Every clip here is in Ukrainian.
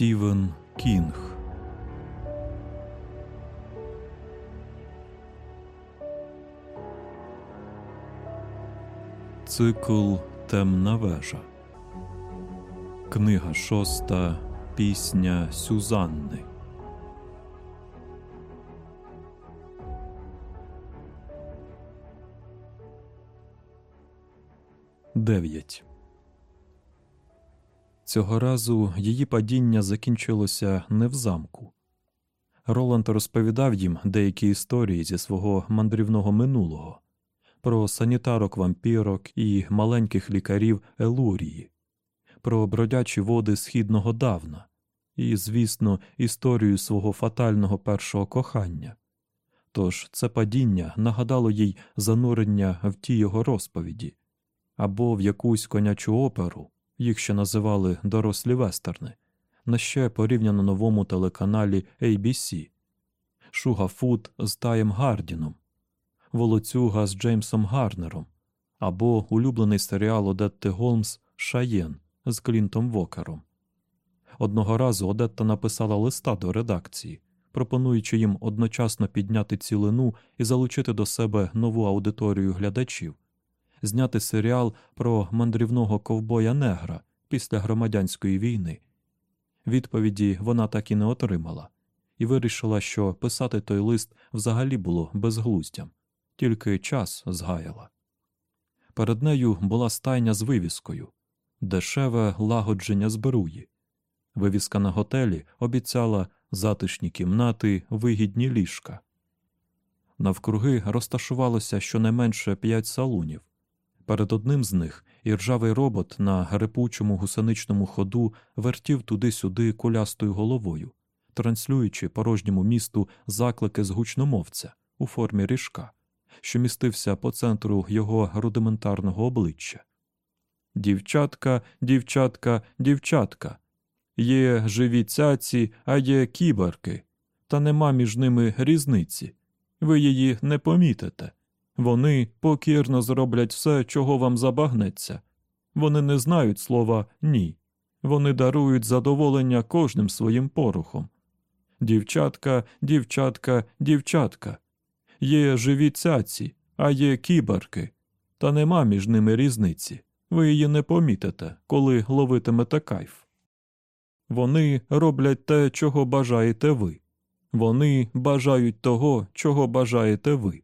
Стівен Кінг. Цикл Темна вежа. Книга шоста. Пісня Сюзанни. Дев'ять. Цього разу її падіння закінчилося не в замку. Роланд розповідав їм деякі історії зі свого мандрівного минулого про санітарок вампірок і маленьких лікарів Елурії, про бродячі води східного давна і, звісно, історію свого фатального першого кохання. Тож це падіння нагадало їй занурення в ті його розповіді або в якусь конячу оперу їх ще називали дорослі вестерни, на ще порівняно новому телеканалі ABC, Шуга Фуд з Таєм Гардіном, Волоцюга з Джеймсом Гарнером або улюблений серіал Одетти Голмс Шаєн з Клінтом Вокером. Одного разу Одетта написала листа до редакції, пропонуючи їм одночасно підняти цілину і залучити до себе нову аудиторію глядачів зняти серіал про мандрівного ковбоя негра після громадянської війни. Відповіді вона так і не отримала, і вирішила, що писати той лист взагалі було безглуздям, тільки час згаяла. Перед нею була стайня з вивіскою дешеве лагодження збруї. Вивіска на готелі обіцяла затишні кімнати, вигідні ліжка. Навкруги розташувалося щонайменше п'ять салунів, Перед одним з них іржавий робот на грипучому гусеничному ходу вертів туди-сюди кулястою головою, транслюючи порожньому місту заклики з гучномовця у формі ріжка, що містився по центру його рудиментарного обличчя. Дівчатка, дівчатка, дівчатка. Є живі цяці, а є кіберки, та нема між ними різниці. Ви її не помітите. Вони покірно зроблять все, чого вам забагнеться. Вони не знають слова ні. Вони дарують задоволення кожним своїм порухом. Дівчатка, дівчатка, дівчатка. Є живі цяці, а є кіберки, та нема між ними різниці. Ви її не помітите, коли ловитимете кайф. Вони роблять те, чого бажаєте ви. Вони бажають того, чого бажаєте ви.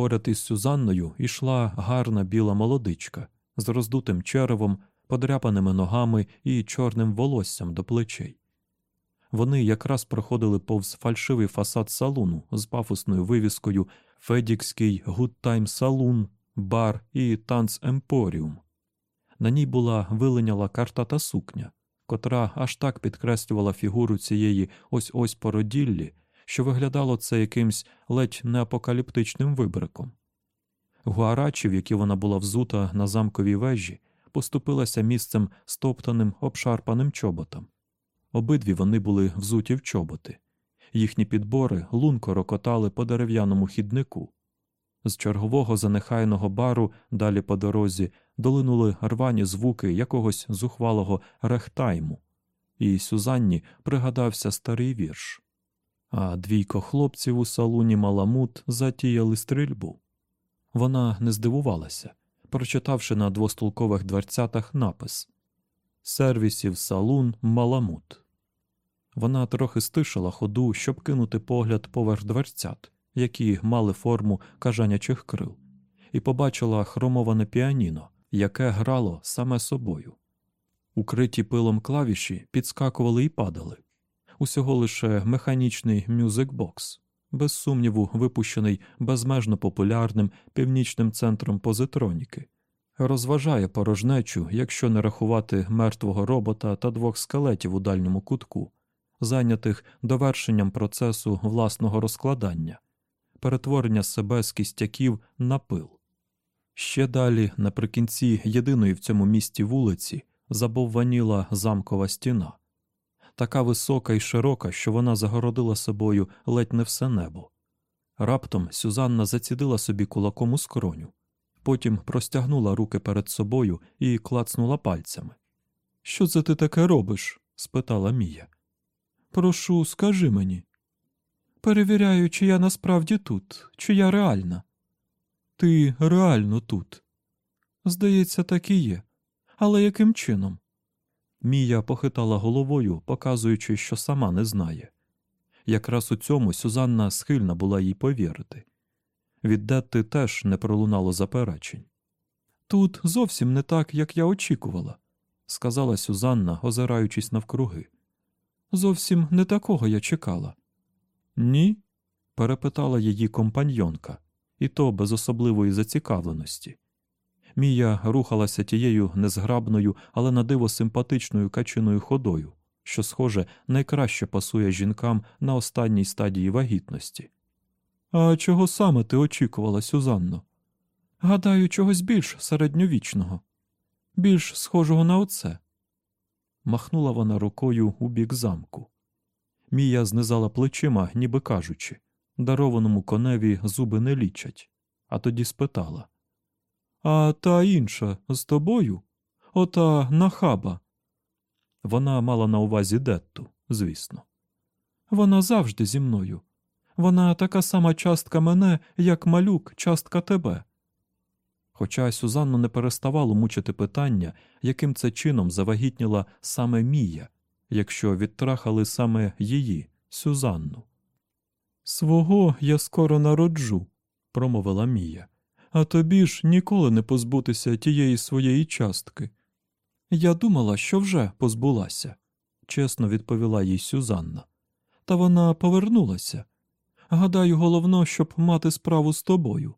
Поряд із Сюзанною йшла гарна біла молодичка з роздутим черевом, подряпаними ногами і чорним волоссям до плечей. Вони якраз проходили повз фальшивий фасад салуну з пафосною вивіскою Федікський Гудтайм Салун, бар і танц Емпоріум. На ній була виленяла картата сукня, котра аж так підкреслювала фігуру цієї ось ось породіллі, що виглядало це якимсь ледь не апокаліптичним вибриком. Гуарачі, в які вона була взута на замковій вежі, поступилася місцем стоптаним обшарпаним чоботом. Обидві вони були взуті в чоботи, їхні підбори лунко рокотали по дерев'яному хіднику. З чергового занехайного бару далі по дорозі долинули рвані звуки якогось зухвалого рехтайму, і Сюзанні пригадався старий вірш а двійко хлопців у салуні Маламут затіяли стрільбу. Вона не здивувалася, прочитавши на двостолкових дверцятах напис Сервісів салун Маламут. Вона трохи стишила ходу, щоб кинути погляд поверх дверцят, які мали форму кажанячих крил, і побачила хромоване піаніно, яке грало саме собою. Укриті пилом клавіші підскакували і падали усього лише механічний мюзикбокс, без сумніву, випущений безмежно популярним північним центром позитроніки, розважає порожнечу, якщо не рахувати мертвого робота та двох скелетів у дальньому кутку, зайнятих довершенням процесу власного розкладання, перетворення себе з кістяків на пил. Ще далі, наприкінці єдиної в цьому місті вулиці, забовваніла замкова стіна така висока і широка, що вона загородила собою ледь не все небо. Раптом Сюзанна зацідила собі кулаком у скроню, потім простягнула руки перед собою і клацнула пальцями. Що це ти таке робиш? спитала Мія. Прошу, скажи мені. Перевіряю, чи я насправді тут, чи я реальна. Ти реально тут. Здається, так і є. Але яким чином? Мія похитала головою, показуючи, що сама не знає. Якраз у цьому Сюзанна схильна була їй повірити. Від Детти теж не пролунало заперечень. Тут зовсім не так, як я очікувала, сказала Сюзанна, озираючись навкруги. Зовсім не такого я чекала. Ні? перепитала її компаньонка, і то без особливої зацікавленості. Мія рухалася тією незграбною, але на диво симпатичною качиною ходою, що, схоже, найкраще пасує жінкам на останній стадії вагітності. А чого саме ти очікувала, Сюзанно? Гадаю, чогось більш середньовічного, більш схожого на оце. Махнула вона рукою у бік замку. Мія знизала плечима, ніби кажучи дарованому коневі зуби не лічать, а тоді спитала А та інша з тобою? Ота нахаба. Вона мала на увазі Детту, звісно. Вона завжди зі мною. Вона така сама частка мене, як малюк, частка тебе. Хоча Сюзанну не переставало мучити питання, яким це чином завагітніла саме Мія, якщо відтрахали саме її, Сюзанну. Свого я скоро народжу, промовила Мія, а тобі ж ніколи не позбутися тієї своєї частки. Я думала, що вже позбулася, чесно відповіла їй Сюзанна. Та вона повернулася. Гадаю, головно, щоб мати справу з тобою.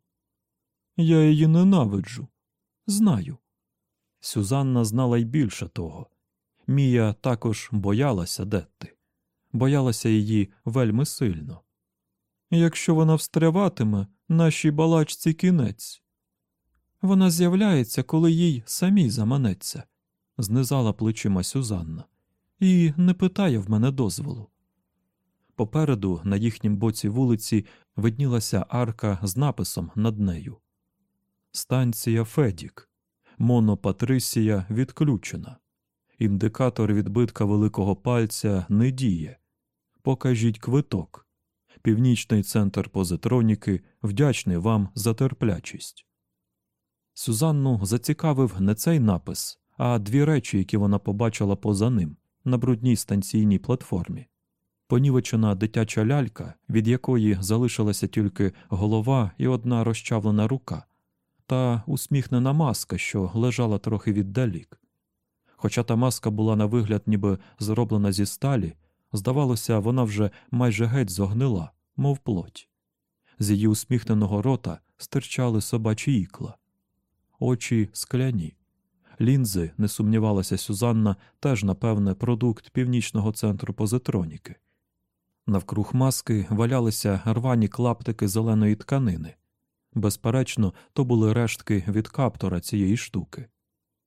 Я її ненавиджу. Знаю. Сюзанна знала й більше того. Мія також боялася Детти, боялася її вельми сильно. Якщо вона встряватиме, нашій балачці кінець. Вона з'являється, коли їй самій заманеться, знизала плечима Сюзанна, і не питає в мене дозволу. Попереду, на їхнім боці вулиці, виднілася арка з написом над нею. Станція Федік. Монопатрисія відключена. Індикатор відбитка великого пальця не діє. Покажіть квиток. Північний центр позитроніки вдячний вам за терплячість. Сюзанну зацікавив не цей напис, а дві речі, які вона побачила поза ним на брудній станційній платформі. Понівечена дитяча лялька, від якої залишилася тільки голова і одна розчавлена рука, та усміхнена маска, що лежала трохи віддалік. Хоча та маска була на вигляд ніби зроблена зі сталі, здавалося, вона вже майже геть зогнила, мов плоть. З її усміхненого рота стирчали собачі ікла, очі скляні. Лінзи, не сумнівалася Сюзанна, теж, напевне, продукт північного центру позитроніки. Навкруг маски валялися рвані клаптики зеленої тканини. Безперечно, то були рештки від каптора цієї штуки.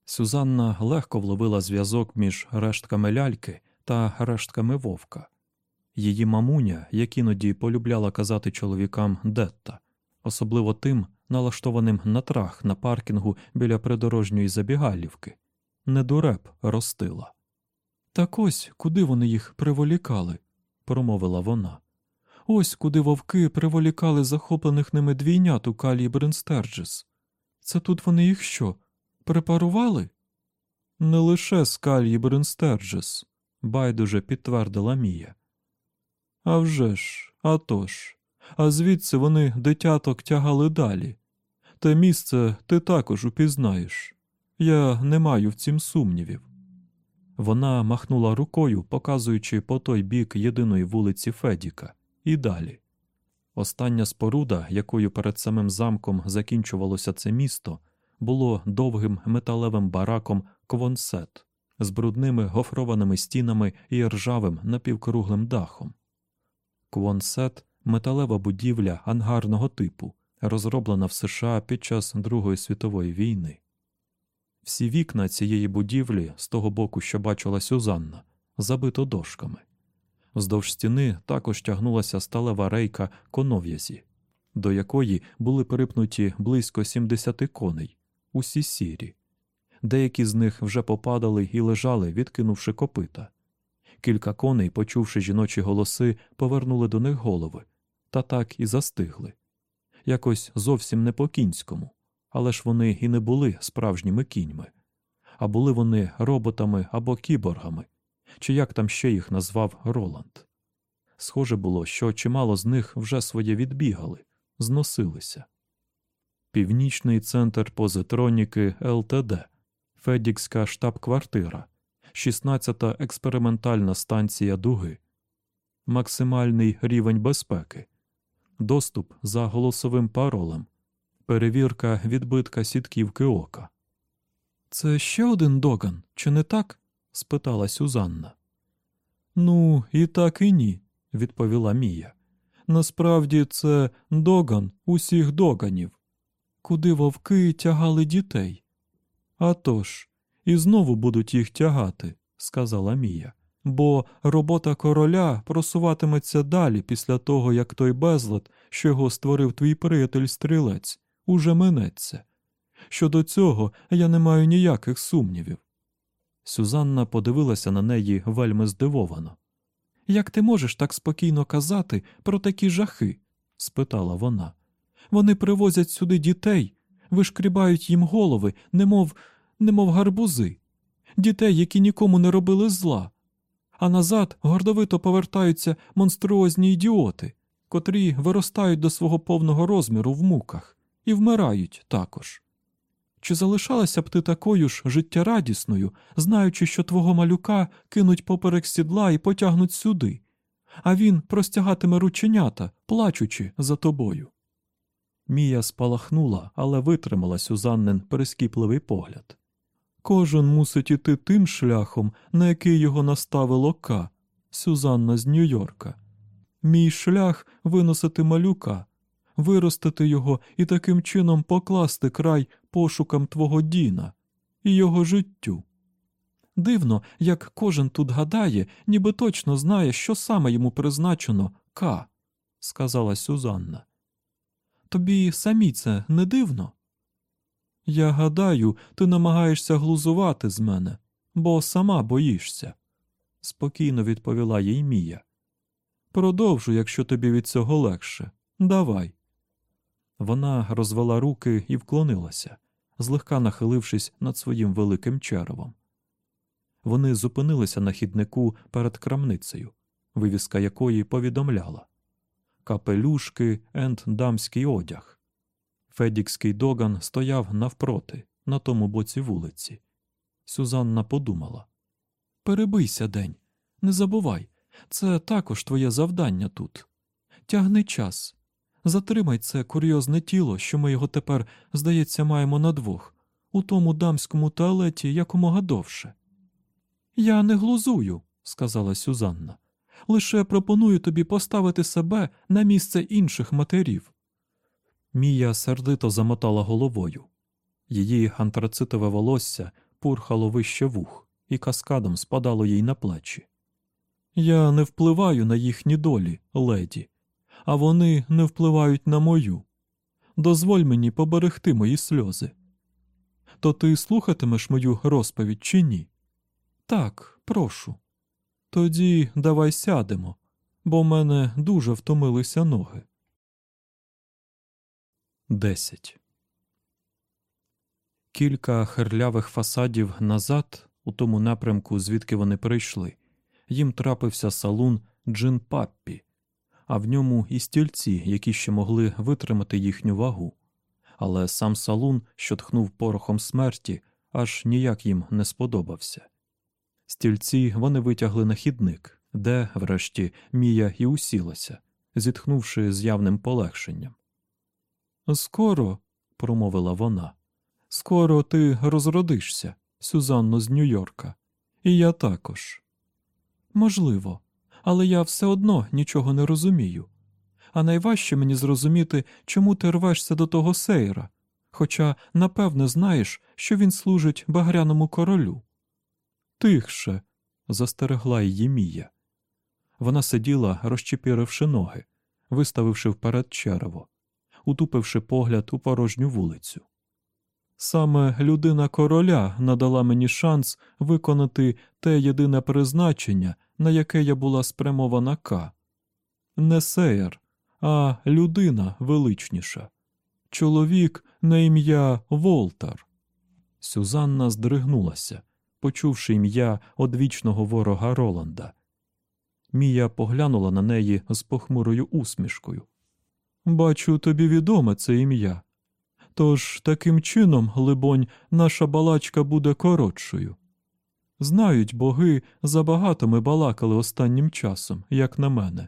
Сюзанна легко вловила зв'язок між рештками ляльки та рештками вовка. Її мамуня, як іноді полюбляла казати чоловікам Детта, особливо тим, налаштованим на трах на паркінгу біля придорожньої забігалівки, недуреп ростила. Так ось куди вони їх приволікали, промовила вона. Ось куди вовки приволікали захоплених ними двійнят у калії Бренстерджес. Це тут вони їх що? Препарували? Не лише з калії Бренстерджес, байдуже підтвердила Мія. «А вже ж, а тож, а звідси вони дитяток тягали далі. Те місце ти також упізнаєш. Я не маю в цім сумнівів. Вона махнула рукою, показуючи по той бік єдиної вулиці Федіка, і далі. Остання споруда, якою перед самим замком закінчувалося це місто, було довгим металевим бараком квонсет з брудними гофрованими стінами і ржавим напівкруглим дахом. Квонсет металева будівля ангарного типу, розроблена в США під час Другої світової війни. Всі вікна цієї будівлі, з того боку, що бачила Сюзанна, забито дошками. Вздовж стіни також тягнулася сталева рейка конов'язі, до якої були припнуті близько 70 коней, усі сірі. Деякі з них вже попадали і лежали, відкинувши копита. Кілька коней, почувши жіночі голоси, повернули до них голови, та так і застигли. Якось зовсім не по кінському, але ж вони і не були справжніми кіньми, а були вони роботами або кіборгами, чи як там ще їх назвав Роланд. Схоже було, що чимало з них вже своє відбігали, зносилися. Північний центр позитроніки ЛТД, Федікська штаб-квартира, 16-та експериментальна станція Дуги, максимальний рівень безпеки, доступ за голосовим паролем, перевірка відбитка сітківки ока. Це ще один доган, чи не так? спитала Сюзанна. Ну, і так і ні, відповіла Мія. Насправді це доган усіх доганів, куди вовки тягали дітей. «А тож, і знову будуть їх тягати, сказала Мія, бо робота короля просуватиметься далі після того, як той безлад, що його створив твій приятель стрілець, уже минеться. Щодо цього я не маю ніяких сумнівів. Сюзанна подивилася на неї вельми здивовано. Як ти можеш так спокійно казати про такі жахи? спитала вона. Вони привозять сюди дітей, вишкрібають їм голови, немов, немов гарбузи, дітей, які нікому не робили зла. А назад гордовито повертаються монструозні ідіоти, котрі виростають до свого повного розміру в муках і вмирають також. Чи залишалася б ти такою ж життєрадісною, знаючи, що твого малюка кинуть поперек сідла і потягнуть сюди, а він простягатиме рученята, плачучи за тобою? Мія спалахнула, але витримала Сюзаннин перескіпливий погляд. Кожен мусить іти тим шляхом, на який його наставило К, Сюзанна з Нью-Йорка. Мій шлях виносити малюка, виростити його і таким чином покласти край пошукам твого Діна і його життю. Дивно, як кожен тут гадає, ніби точно знає, що саме йому призначено К, сказала Сюзанна. Тобі самі це не дивно? Я гадаю, ти намагаєшся глузувати з мене, бо сама боїшся, спокійно відповіла їй Мія. Продовжуй, якщо тобі від цього легше. Давай. Вона розвела руки і вклонилася, злегка нахилившись над своїм великим черевом. Вони зупинилися на хіднику перед крамницею, вивіска якої повідомляла капелюшки енд дамський одяг. Федікський доган стояв навпроти, на тому боці вулиці. Сюзанна подумала Перебийся день, не забувай, це також твоє завдання тут. Тягни час, затримай це курйозне тіло, що ми його тепер, здається, маємо на двох, у тому дамському туалеті якомога довше. Я не глузую, сказала Сюзанна. Лише пропоную тобі поставити себе на місце інших матерів. Мія сердито замотала головою. Її антрацитове волосся пурхало вище вух і каскадом спадало їй на плечі. Я не впливаю на їхні долі, леді, а вони не впливають на мою. Дозволь мені поберегти мої сльози. То ти слухатимеш мою розповідь чи ні? Так, прошу. Тоді давай сядемо, бо в мене дуже втомилися ноги. 10. Кілька херлявих фасадів назад, у тому напрямку, звідки вони прийшли, їм трапився салун Джин Паппі, а в ньому і стільці, які ще могли витримати їхню вагу. Але сам салун, що тхнув порохом смерті, аж ніяк їм не сподобався. Стільці вони витягли на хідник, де, врешті, Мія і усілася, зітхнувши з явним полегшенням. Скоро, промовила вона, скоро ти розродишся, Сюзанно з Нью-Йорка, і я також. Можливо, але я все одно нічого не розумію. А найважче мені зрозуміти, чому ти рвешся до того сейра, хоча, напевне, знаєш, що він служить багряному королю. Тихше, застерегла її Мія. Вона сиділа, розчепіривши ноги, виставивши вперед черево, утупивши погляд у порожню вулицю. Саме людина короля надала мені шанс виконати те єдине призначення, на яке я була спрямована К. Не сеєр, а людина величніша. Чоловік на ім'я Волтар. Сюзанна здригнулася, почувши ім'я одвічного ворога Роланда. Мія поглянула на неї з похмурою усмішкою. Бачу, тобі відоме це ім'я. Тож таким чином, либонь, наша балачка буде коротшою. Знають боги, забагато ми балакали останнім часом, як на мене.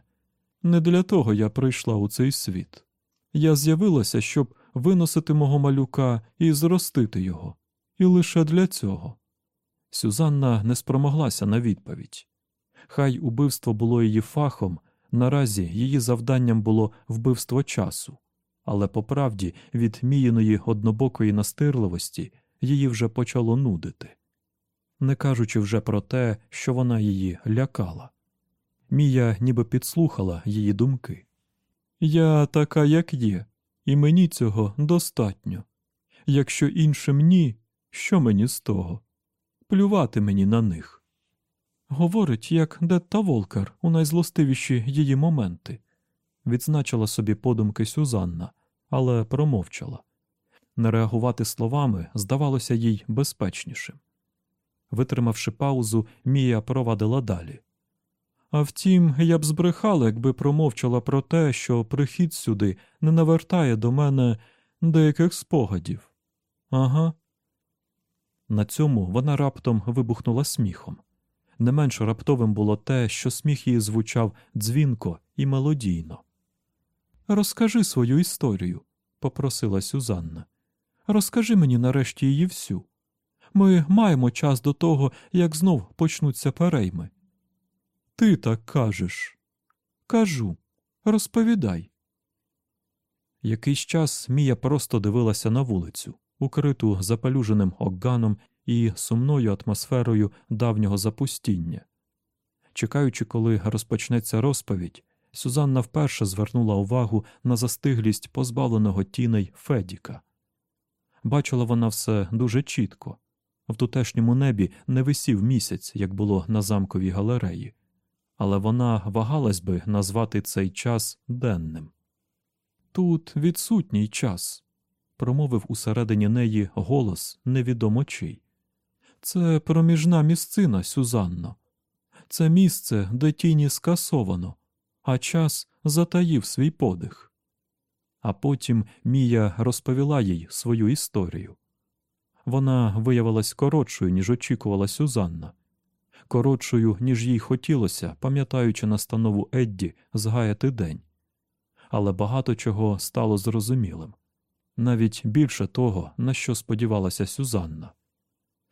Не для того я прийшла у цей світ. Я з'явилася, щоб виносити мого малюка і зростити його, і лише для цього. Сюзанна не спромоглася на відповідь. Хай убивство було її фахом, наразі її завданням було вбивство часу, але по правді від міїної однобокої настирливості її вже почало нудити, не кажучи вже про те, що вона її лякала. Мія ніби підслухала її думки. Я така, як є, і мені цього достатньо. Якщо іншим ні, що мені з того? Плювати мені на них. Говорить, як Детта Волкер у найзлостивіші її моменти, відзначила собі подумки Сюзанна, але промовчала. Не реагувати словами здавалося їй безпечнішим. Витримавши паузу, Мія провадила далі. А втім, я б збрехала, якби промовчала про те, що прихід сюди не навертає до мене деяких спогадів. Ага. На цьому вона раптом вибухнула сміхом. Не менш раптовим було те, що сміх її звучав дзвінко і мелодійно. Розкажи свою історію, попросила Сюзанна. Розкажи мені нарешті її всю. Ми маємо час до того, як знов почнуться перейми. Ти так кажеш. Кажу, розповідай. Якийсь час Мія просто дивилася на вулицю, укриту запалюженим окганом і сумною атмосферою давнього запустіння. Чекаючи, коли розпочнеться розповідь, Сюзанна вперше звернула увагу на застиглість позбавленого тіней Федіка. Бачила вона все дуже чітко. В тутешньому небі не висів місяць, як було на замковій галереї, але вона вагалась би назвати цей час денним. Тут відсутній час, промовив усередині неї голос невідомо чий. Це проміжна місцина, Сюзанно. Це місце, де тіні скасовано, а час затаїв свій подих. А потім Мія розповіла їй свою історію. Вона виявилась коротшою, ніж очікувала Сюзанна, коротшою, ніж їй хотілося, пам'ятаючи настанову Едді згаяти день. Але багато чого стало зрозумілим навіть більше того, на що сподівалася Сюзанна.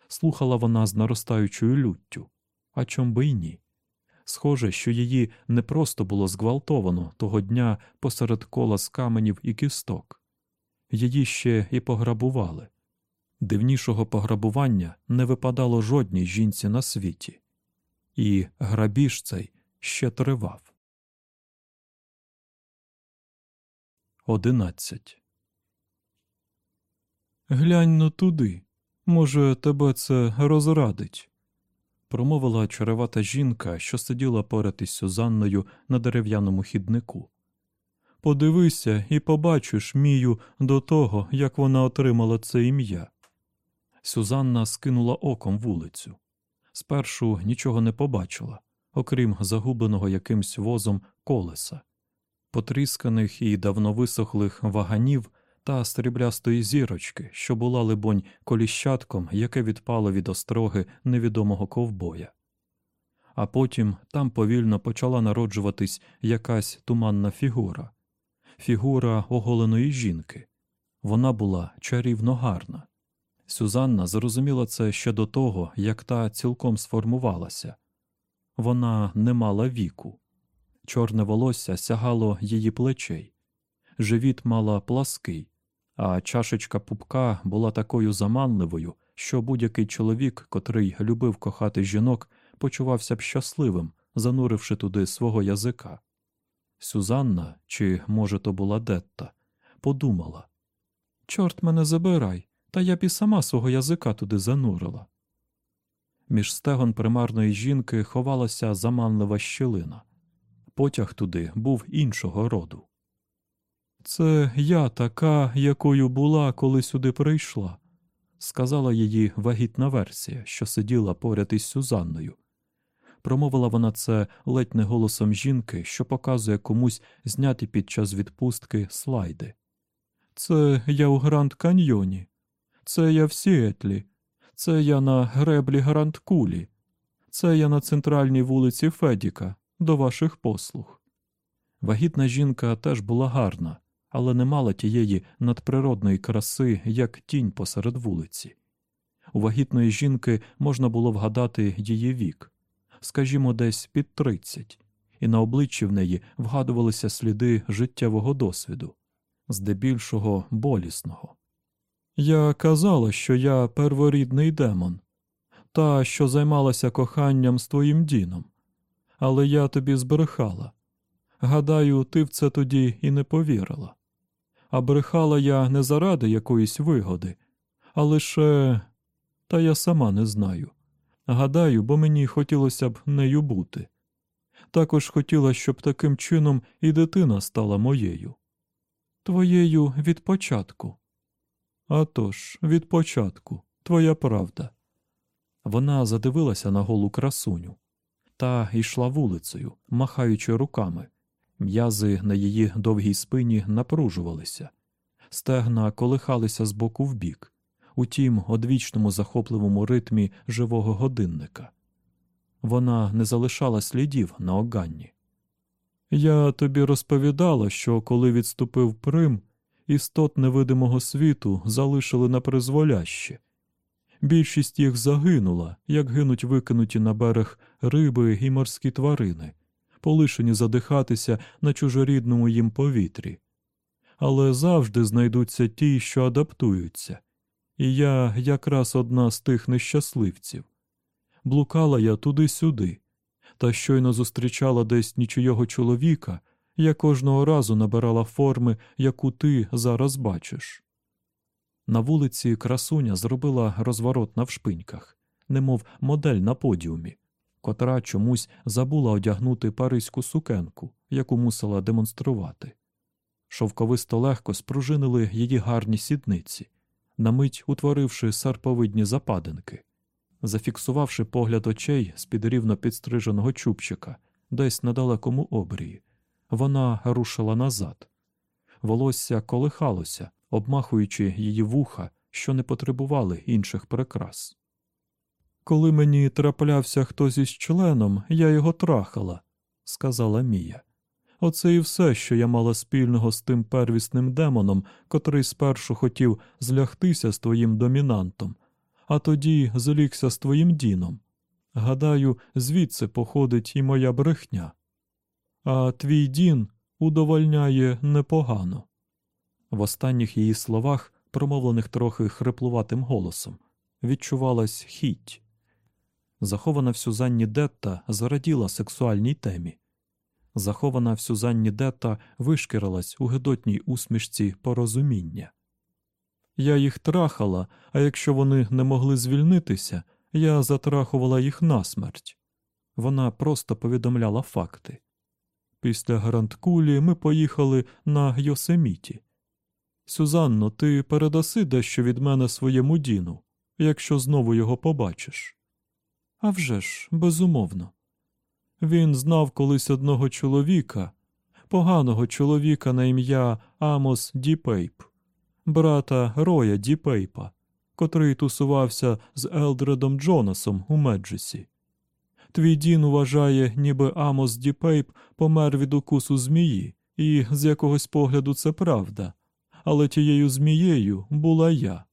Слухала вона з наростаючою люттю, а чом би й ні. Схоже, що її не просто було зґвалтовано того дня посеред кола з каменів і кісток, її ще і пограбували. Дивнішого пограбування не випадало жодній жінці на світі, і грабіж цей ще тривав. Одинадцять. Глянь но туди. Може, тебе це розрадить, промовила черевата жінка, що сиділа поряд із Сюзанною на дерев'яному хіднику. Подивися і побачиш Мію до того, як вона отримала це ім'я. Сюзанна скинула оком вулицю. Спершу нічого не побачила, окрім загубленого якимсь возом колеса, потрісканих і давно висохлих ваганів та стріблястої зірочки, що була, либонь, коліщатком, яке відпало від остроги невідомого ковбоя. А потім там повільно почала народжуватись якась туманна фігура фігура оголеної жінки. Вона була чарівно гарна. Сюзанна зрозуміла це ще до того, як та цілком сформувалася. Вона не мала віку, чорне волосся сягало її плечей, живіт мала плаский, а чашечка пупка була такою заманливою, що будь-який чоловік, котрий любив кохати жінок, почувався б щасливим, зануривши туди свого язика. Сюзанна, чи, може, то була Детта, подумала Чорт мене забирай, та я б і сама свого язика туди занурила. Між стегон примарної жінки ховалася заманлива щілина. Потяг туди був іншого роду. Це я така, якою була, коли сюди прийшла, сказала її вагітна версія, що сиділа поряд із Сюзанною. Промовила вона це ледь не голосом жінки, що показує комусь зняти під час відпустки слайди. Це я у Гранд Каньйоні, це я в Сіетлі, це я на греблі Гранд Кулі, це я на центральній вулиці Федіка, до ваших послуг. Вагітна жінка теж була гарна, але не мала тієї надприродної краси, як тінь посеред вулиці. У вагітної жінки можна було вгадати її вік, скажімо, десь під тридцять, і на обличчі в неї вгадувалися сліди життєвого досвіду, здебільшого болісного. Я казала, що я перворідний демон, та, що займалася коханням з твоїм діном, але я тобі збрехала. Гадаю, ти в це тоді і не повірила. А брехала я не заради якоїсь вигоди, а лише та я сама не знаю. Гадаю, бо мені хотілося б нею бути. Також хотіла, щоб таким чином і дитина стала моєю. Твоєю від початку. «А тож, від початку, твоя правда. Вона задивилася на голу красуню та йшла вулицею, махаючи руками. М'язи на її довгій спині напружувалися, стегна колихалися з боку в бік, у тім одвічному захопливому ритмі живого годинника. Вона не залишала слідів на оганні. Я тобі розповідала, що коли відступив Прим, істот невидимого світу залишили на призволяще. Більшість їх загинула, як гинуть викинуті на берег риби і морські тварини, полишені задихатися на чужорідному їм повітрі. Але завжди знайдуться ті, що адаптуються, і я якраз одна з тих нещасливців. Блукала я туди-сюди, та щойно зустрічала десь нічийого чоловіка, я кожного разу набирала форми, яку ти зараз бачиш. На вулиці красуня зробила розворот на вшпиньках, немов модель на подіумі, котра чомусь забула одягнути паризьку сукенку, яку мусила демонструвати. Шовковисто легко спружинили її гарні сідниці, на мить утворивши серповидні западинки, зафіксувавши погляд очей з під рівно підстриженого чубчика десь на далекому обрії, вона рушила назад. Волосся колихалося, обмахуючи її вуха, що не потребували інших прикрас. Коли мені траплявся хтось із членом, я його трахала, сказала Мія. Оце і все, що я мала спільного з тим первісним демоном, котрий спершу хотів злягтися з твоїм домінантом, а тоді злігся з твоїм діном. Гадаю, звідси походить і моя брехня. А твій дін удовольняє непогано. В останніх її словах, промовлених трохи хриплуватим голосом, відчувалась хіть. Захована в Сюзанні Детта зраділа сексуальній темі. Захована в Сюзанні Детта вишкірилась у гидотній усмішці порозуміння. Я їх трахала, а якщо вони не могли звільнитися, я затрахувала їх насмерть. Вона просто повідомляла факти. Після Гранд-Кулі ми поїхали на Йосеміті. Сюзанно, ти передаси дещо від мене своєму Діну, якщо знову його побачиш. Авжеж, безумовно. Він знав колись одного чоловіка, поганого чоловіка на ім'я Амос Діпейп, брата Роя Діпейпа, котрий тусувався з Елдредом Джонасом у Меджесі. Твій Дін вважає, ніби Амос Діпейп помер від укусу змії, і з якогось погляду це правда але тією змією була я.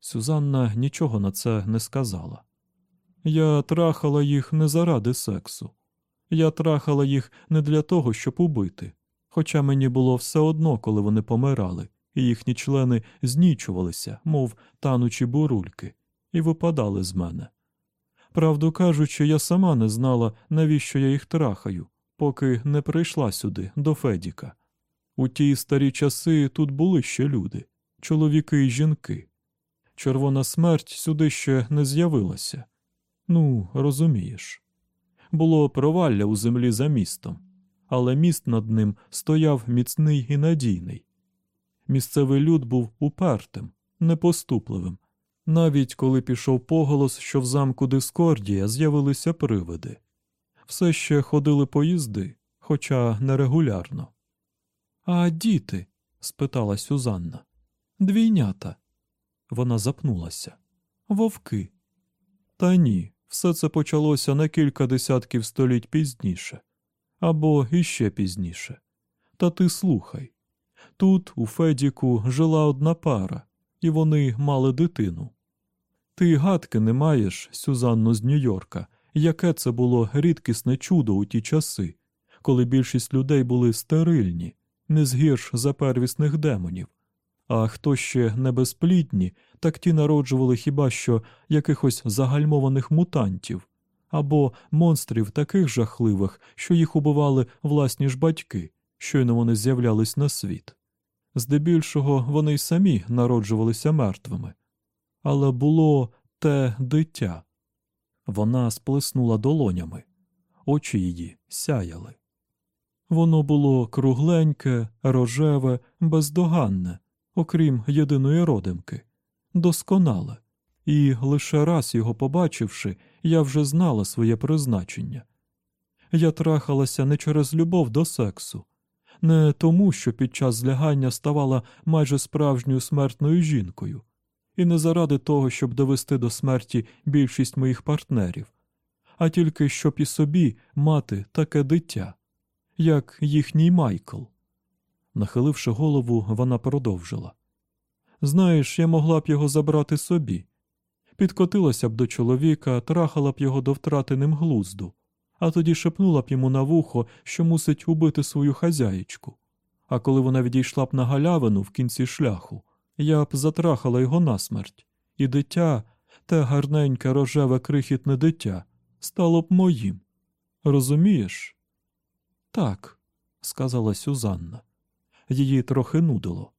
Сюзанна нічого на це не сказала. Я трахала їх не заради сексу. Я трахала їх не для того, щоб убити, хоча мені було все одно, коли вони помирали, і їхні члени знічувалися, мов танучі бурульки, і випадали з мене. Правду кажучи, я сама не знала, навіщо я їх трахаю, поки не прийшла сюди, до Федіка. У ті старі часи тут були ще люди, чоловіки і жінки. Червона смерть сюди ще не з'явилася. Ну, розумієш. Було провалля у землі за містом, але міст над ним стояв міцний і надійний. Місцевий люд був упертим, непоступливим, навіть коли пішов поголос, що в замку Дискордія з'явилися привиди. Все ще ходили поїзди, хоча нерегулярно. А діти? спитала Сюзанна. Двійнята. Вона запнулася. Вовки. Та ні, все це почалося на кілька десятків століть пізніше, або іще пізніше. Та ти слухай тут, у Федіку, жила одна пара, і вони мали дитину. Ти гадки не маєш, Сюзанно з Нью-Йорка, яке це було рідкісне чудо у ті часи, коли більшість людей були стерильні, не згірш за первісних демонів. А хто ще небезплідні, так ті народжували хіба що якихось загальмованих мутантів або монстрів таких жахливих, що їх убивали власні ж батьки, щойно вони з'являлись на світ. Здебільшого вони й самі народжувалися мертвими. Але було те дитя. Вона сплеснула долонями, очі її сяяли. Воно було кругленьке, рожеве, бездоганне, окрім єдиної родимки, досконале, і лише раз його побачивши, я вже знала своє призначення. Я трахалася не через любов до сексу, не тому, що під час злягання ставала майже справжньою смертною жінкою, і не заради того, щоб довести до смерті більшість моїх партнерів, а тільки щоб і собі мати таке дитя, як їхній Майкл. Нахиливши голову, вона продовжила. Знаєш, я могла б його забрати собі. Підкотилася б до чоловіка, трахала б його до втрати ним глузду, а тоді шепнула б йому на вухо, що мусить убити свою хазяєчку. А коли вона відійшла б на галявину в кінці шляху, я б затрахала його насмерть, і дитя, те гарненьке рожеве крихітне дитя, стало б моїм. Розумієш? Так, сказала Сюзанна. Її трохи нудило.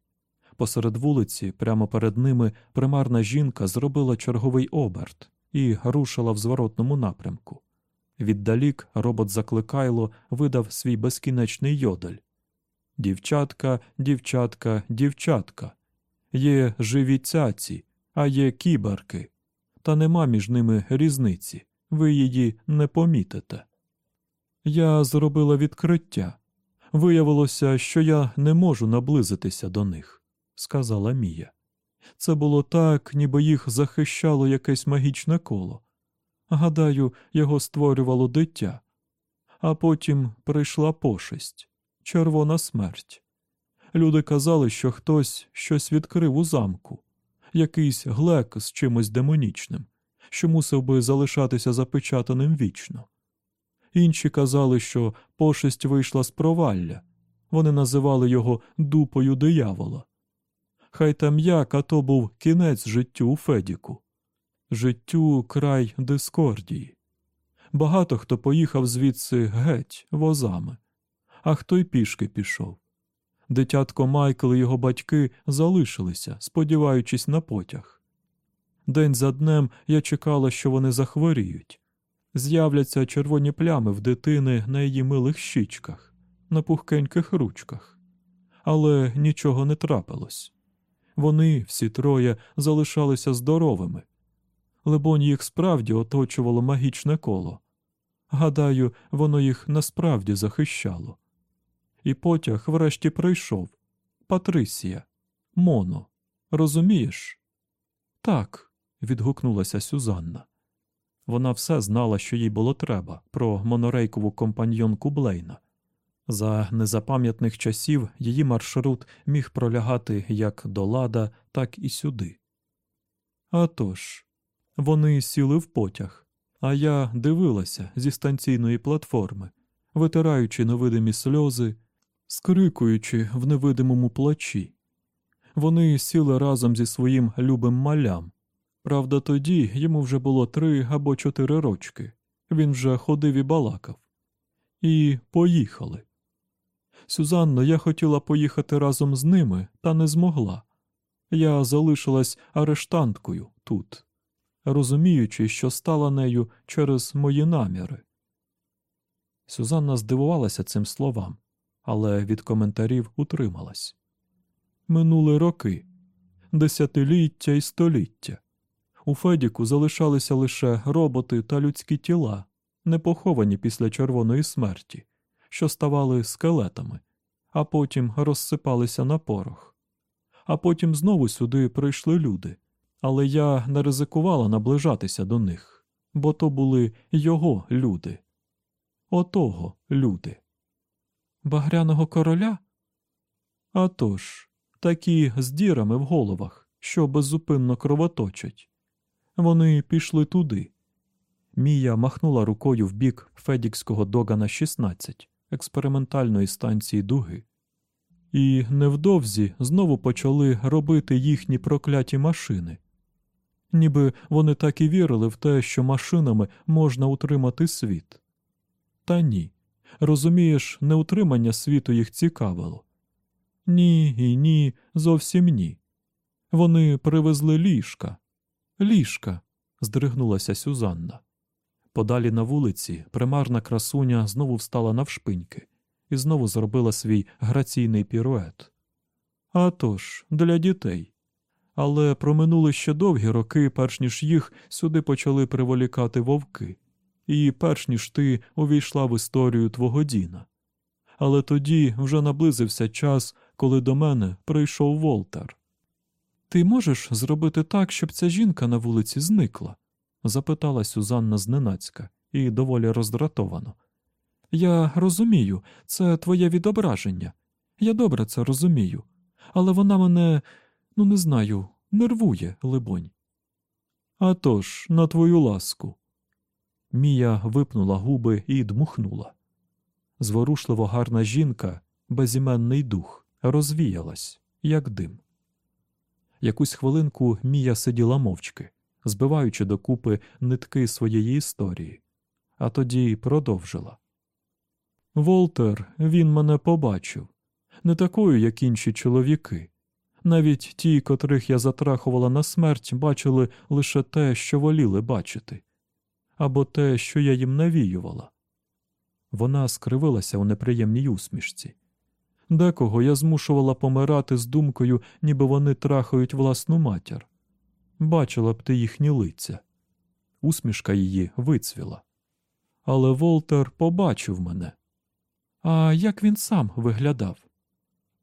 Посеред вулиці, прямо перед ними, примарна жінка зробила черговий оберт і рушила в зворотному напрямку. Віддалік робот закликайло видав свій безкінечний йодель. Дівчатка, дівчатка, дівчатка. Є живі цяці, а є кіберки. Та нема між ними різниці. Ви її не помітите. Я зробила відкриття. Виявилося, що я не можу наблизитися до них, сказала Мія. Це було так, ніби їх захищало якесь магічне коло. Гадаю, його створювало дитя, а потім прийшла пошесть, червона смерть. Люди казали, що хтось щось відкрив у замку, якийсь глек з чимось демонічним, що мусив би залишатися запечатаним вічно. Інші казали, що пошесть вийшла з провалля, вони називали його дупою диявола. Хай там як, а то був кінець життю Федіку, життю край дискордії. Багато хто поїхав звідси геть возами, а хто й пішки пішов. Дитятко Майкл і його батьки залишилися, сподіваючись на потяг. День за днем я чекала, що вони захворіють. З'являться червоні плями в дитини на її милих щічках, на пухкеньких ручках. Але нічого не трапилось. Вони, всі троє, залишалися здоровими. Либонь, їх справді оточувало магічне коло. Гадаю, воно їх насправді захищало. І потяг врешті прийшов. Патрисія, Моно, розумієш? Так, відгукнулася Сюзанна. Вона все знала, що їй було треба, про монорейкову компаньйонку Блейна. За незапам'ятних часів її маршрут міг пролягати як до лада, так і сюди. А тож, вони сіли в потяг, а я дивилася зі станційної платформи, витираючи невидимі сльози, скрикуючи в невидимому плачі. Вони сіли разом зі своїм любим малям. Правда, тоді йому вже було три або чотири рочки. Він вже ходив і балакав. І поїхали. Сюзанно, я хотіла поїхати разом з ними, та не змогла. Я залишилась арештанткою тут. розуміючи, що стала нею через мої наміри. Сюзанна здивувалася цим словам, але від коментарів утрималась. Минули роки, десятиліття і століття. У Федіку залишалися лише роботи та людські тіла, не поховані після червоної смерті, що ставали скелетами, а потім розсипалися на порох. А потім знову сюди прийшли люди, але я не ризикувала наближатися до них, бо то були його люди. Отого люди. Багряного короля? А тож, такі з дірами в головах, що беззупинно кровоточать. Вони пішли туди. Мія махнула рукою в бік Федікського Догана 16, експериментальної станції дуги. І невдовзі знову почали робити їхні прокляті машини. Ніби вони так і вірили в те, що машинами можна утримати світ. Та ні. Розумієш, неутримання світу їх цікавило. Ні і ні, зовсім ні. Вони привезли ліжка. Ліжка. здригнулася Сюзанна. Подалі на вулиці примарна красуня знову встала навшпиньки і знову зробила свій граційний пірует. А тож, для дітей. Але проминули ще довгі роки, перш ніж їх сюди почали приволікати вовки, і перш ніж ти увійшла в історію твого Діна. Але тоді вже наблизився час, коли до мене прийшов Волтер. Ти можеш зробити так, щоб ця жінка на вулиці зникла? запитала Сюзанна зненацька і доволі роздратовано. Я розумію, це твоє відображення. Я добре це розумію, але вона мене, ну не знаю, нервує, либонь. «А тож, на твою ласку. Мія випнула губи і дмухнула. Зворушливо гарна жінка, безіменний дух, розвіялась, як дим. Якусь хвилинку Мія сиділа мовчки, збиваючи докупи нитки своєї історії, а тоді продовжила. Волтер, він мене побачив, не такою, як інші чоловіки. Навіть ті, котрих я затрахувала на смерть, бачили лише те, що воліли бачити, або те, що я їм навіювала. Вона скривилася у неприємній усмішці. Декого я змушувала помирати з думкою, ніби вони трахають власну матір. Бачила б ти їхні лиця. Усмішка її вицвіла. Але Волтер побачив мене. А як він сам виглядав?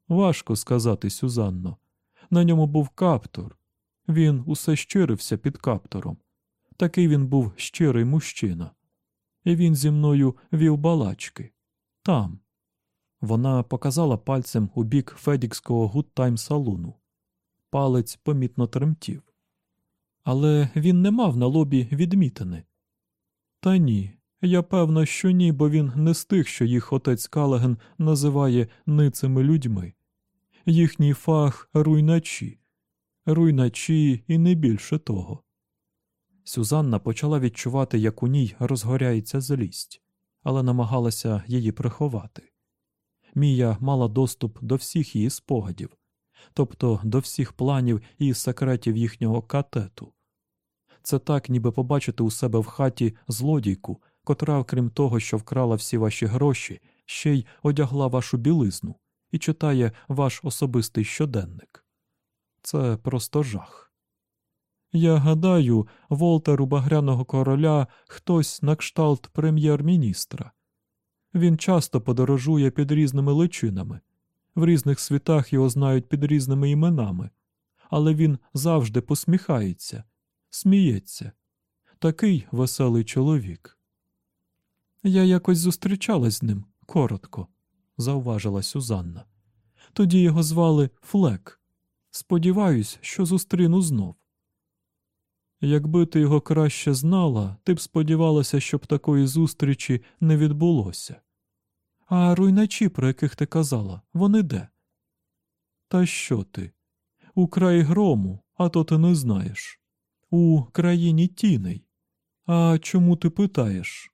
Важко сказати, Сюзанно. На ньому був каптур. Він усе щирився під каптуром. Такий він був щирий мужчина. І він зі мною вів балачки. Там. Вона показала пальцем у бік Федікського гудтайм салуну. Палець помітно тремтів. Але він не мав на лобі відмітини. Та ні, я певна, що ні, бо він не з тих, що їх отець Калаген називає ницими людьми. Їхній фах руйначі, руйначі і не більше того. Сюзанна почала відчувати, як у ній розгоряється злість, але намагалася її приховати. Мія мала доступ до всіх її спогадів, тобто до всіх планів і секретів їхнього катету. Це так, ніби побачити у себе в хаті злодійку, котра, крім того, що вкрала всі ваші гроші, ще й одягла вашу білизну і читає ваш особистий щоденник. Це просто жах. Я гадаю, Волтеру Багряного короля хтось на кшталт прем'єр-міністра. Він часто подорожує під різними личинами, в різних світах його знають під різними іменами, але він завжди посміхається, сміється. Такий веселий чоловік. Я якось зустрічалась з ним коротко, зауважила Сюзанна. Тоді його звали Флек. Сподіваюсь, що зустріну знов. Якби ти його краще знала, ти б сподівалася, щоб такої зустрічі не відбулося. А руйначі, про яких ти казала, вони де? Та що ти? У краї грому, а то ти не знаєш. У країні тіней. А чому ти питаєш?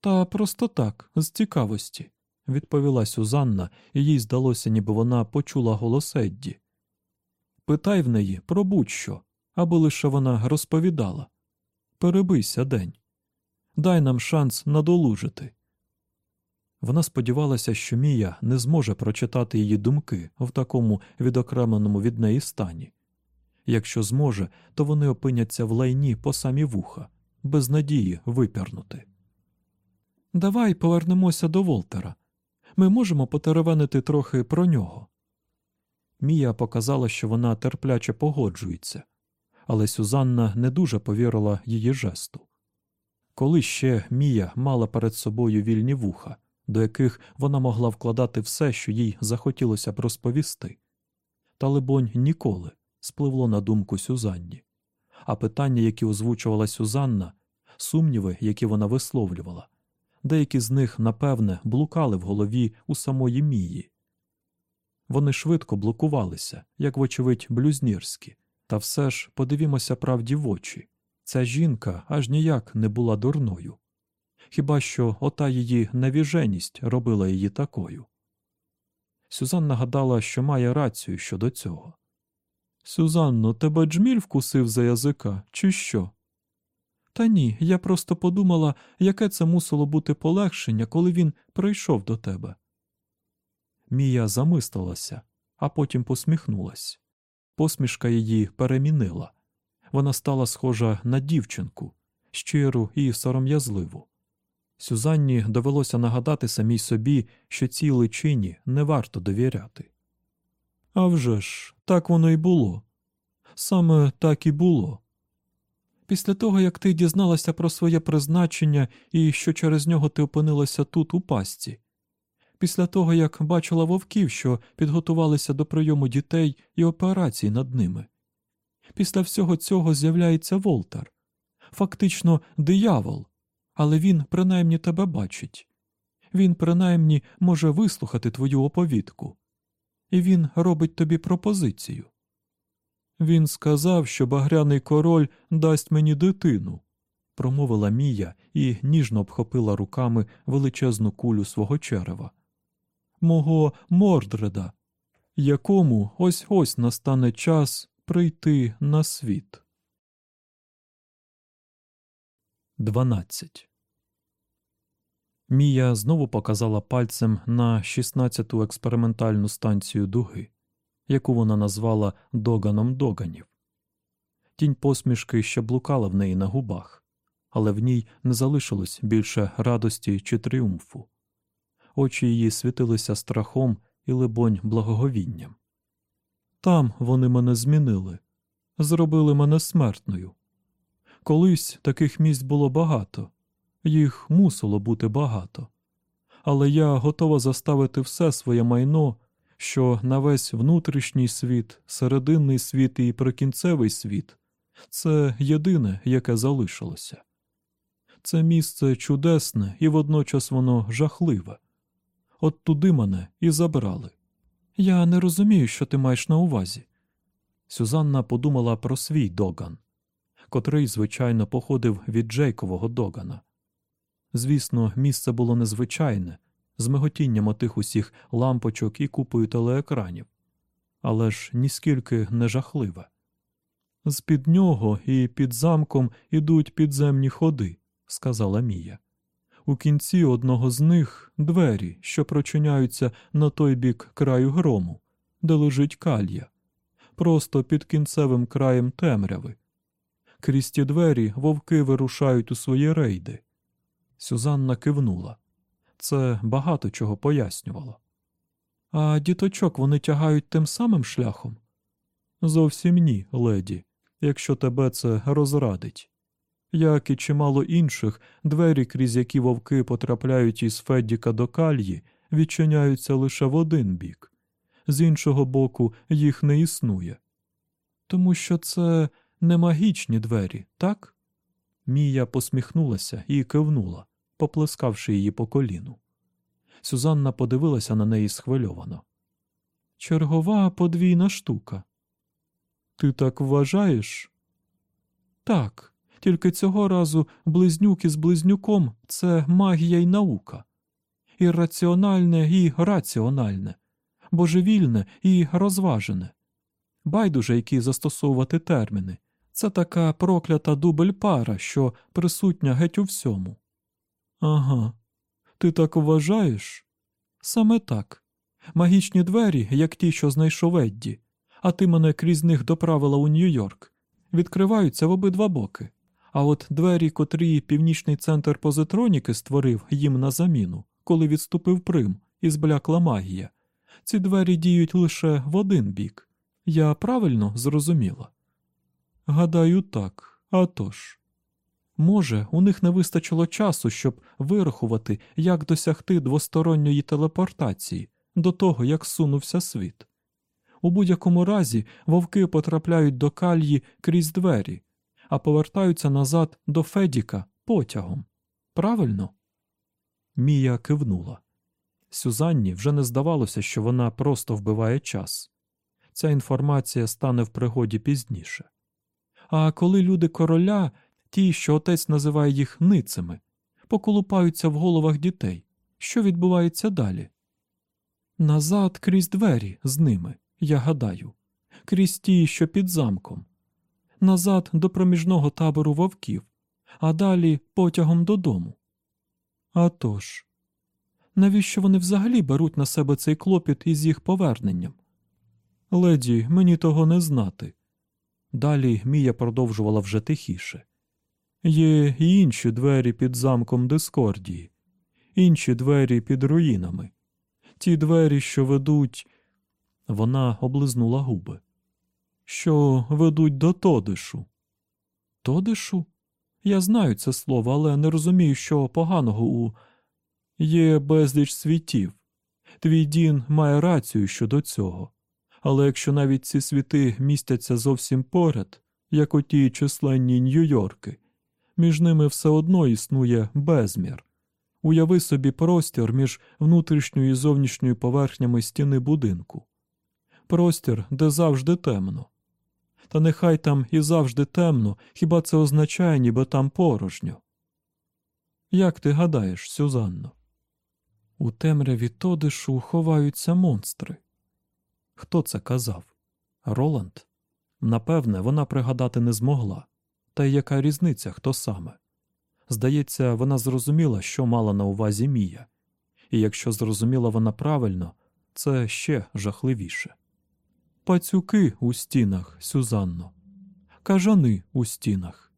Та просто так, з цікавості, відповіла Сюзанна, і їй здалося, ніби вона почула голос Едді. Питай в неї про будь-що, аби лише вона розповідала. Перебийся день. Дай нам шанс надолужити. Вона сподівалася, що Мія не зможе прочитати її думки в такому відокремленому від неї стані. Якщо зможе, то вони опиняться в лайні по самі вуха, без надії випірнути. Давай повернемося до Волтера. Ми можемо потеревенити трохи про нього. Мія показала, що вона терпляче погоджується, але Сюзанна не дуже повірила її жесту. Коли ще Мія мала перед собою вільні вуха, до яких вона могла вкладати все, що їй захотілося б розповісти, та, либонь, ніколи спливло на думку Сюзанні, а питання, які озвучувала Сюзанна, сумніви, які вона висловлювала, деякі з них, напевне, блукали в голові у самої Мії. Вони швидко блокувалися, як, вочевидь, блюзнірські, та все ж подивімося правді в очі. Ця жінка аж ніяк не була дурною. Хіба що ота її навіженість робила її такою. Сюзан нагадала, що має рацію щодо цього. Сюзанно, тебе джміль вкусив за язика, чи що? Та ні, я просто подумала, яке це мусило бути полегшення, коли він прийшов до тебе. Мія замислилася, а потім посміхнулась. Посмішка її перемінила. Вона стала схожа на дівчинку, щиру і сором'язливу. Сюзанні довелося нагадати самій собі, що цій личині не варто довіряти. «А вже ж, так воно й було. Саме так і було. Після того, як ти дізналася про своє призначення і що через нього ти опинилася тут, у пастці, після того, як бачила вовків, що підготувалися до прийому дітей і операцій над ними, після всього цього з'являється Волтер, фактично диявол, але він принаймні тебе бачить. Він принаймні може вислухати твою оповідку, і він робить тобі пропозицію. Він сказав, що багряний король дасть мені дитину, промовила Мія і ніжно обхопила руками величезну кулю свого черева. Мого Мордреда, якому ось ось настане час прийти на світ. 12. Мія знову показала пальцем на 16-ту експериментальну станцію дуги, яку вона назвала доганом доганів. Тінь посмішки ще блукала в неї на губах, але в ній не залишилось більше радості чи тріумфу. Очі її світилися страхом і, либонь, благоговінням. Там вони мене змінили, зробили мене смертною. Колись таких місць було багато, їх мусило бути багато. Але я готова заставити все своє майно, що на весь внутрішній світ, серединний світ і прикінцевий світ це єдине, яке залишилося. Це місце чудесне і водночас воно жахливе. От туди мене і забрали. Я не розумію, що ти маєш на увазі. Сюзанна подумала про свій доган, котрий, звичайно, походив від Джейкового догана. Звісно, місце було незвичайне, з миготінням отих усіх лампочок і купою телеекранів, але ж ніскільки не жахливе. З під нього і під замком ідуть підземні ходи, сказала Мія. У кінці одного з них двері, що прочиняються на той бік краю грому, де лежить калья, просто під кінцевим краєм темряви. Крізь ті двері вовки вирушають у свої рейди. Сюзанна кивнула. Це багато чого пояснювало. А діточок вони тягають тим самим шляхом? Зовсім ні, леді, якщо тебе це розрадить. Як і чимало інших, двері, крізь які вовки потрапляють із Феддіка до кальї, відчиняються лише в один бік, з іншого боку, їх не існує. Тому що це не магічні двері, так? Мія посміхнулася і кивнула, поплескавши її по коліну. Сюзанна подивилася на неї схвильовано. Чергова подвійна штука. Ти так вважаєш? Так, тільки цього разу близнюк із близнюком це магія й наука. Ірраціональне і раціональне, божевільне і розважене. Байдуже, які застосовувати терміни. Це така проклята дубль пара, що присутня геть у всьому. Ага, ти так вважаєш? Саме так. Магічні двері, як ті, що знайшов Едді, а ти мене крізь них доправила у Нью-Йорк, відкриваються в обидва боки. А от двері, котрі північний центр позитроніки створив їм на заміну, коли відступив Прим і зблякла магія, ці двері діють лише в один бік. Я правильно зрозуміла? Гадаю, так. А тож. Може, у них не вистачило часу, щоб вирахувати, як досягти двосторонньої телепортації до того, як сунувся світ. У будь-якому разі вовки потрапляють до кальї крізь двері, а повертаються назад до Федіка потягом. Правильно? Мія кивнула. Сюзанні вже не здавалося, що вона просто вбиває час. Ця інформація стане в пригоді пізніше. А коли люди короля, ті, що отець називає їх ницями, поколупаються в головах дітей, що відбувається далі? Назад крізь двері з ними, я гадаю, крізь ті, що під замком, назад до проміжного табору вовків, а далі потягом додому. А тож, навіщо вони взагалі беруть на себе цей клопіт із їх поверненням? Леді, мені того не знати. Далі Мія продовжувала вже тихіше. Є і інші двері під замком Дискордії, інші двері під руїнами, ті двері, що ведуть. Вона облизнула губи. Що ведуть до Тодишу. Тодишу? Я знаю це слово, але не розумію, що поганого у. Є безліч світів. Твій Дін має рацію щодо цього. Але якщо навіть ці світи містяться зовсім поряд, як у ті численні Нью-Йорки, між ними все одно існує безмір. Уяви собі простір між внутрішньою і зовнішньою поверхнями стіни будинку. Простір, де завжди темно. Та нехай там і завжди темно, хіба це означає, ніби там порожньо? Як ти гадаєш, Сюзанно? У темряві Тодишу ховаються монстри. Хто це казав? Роланд? Напевне, вона пригадати не змогла. Та й яка різниця, хто саме? Здається, вона зрозуміла, що мала на увазі Мія, і якщо зрозуміла вона правильно, це ще жахливіше. Пацюки у стінах, Сюзанно, кажани у стінах,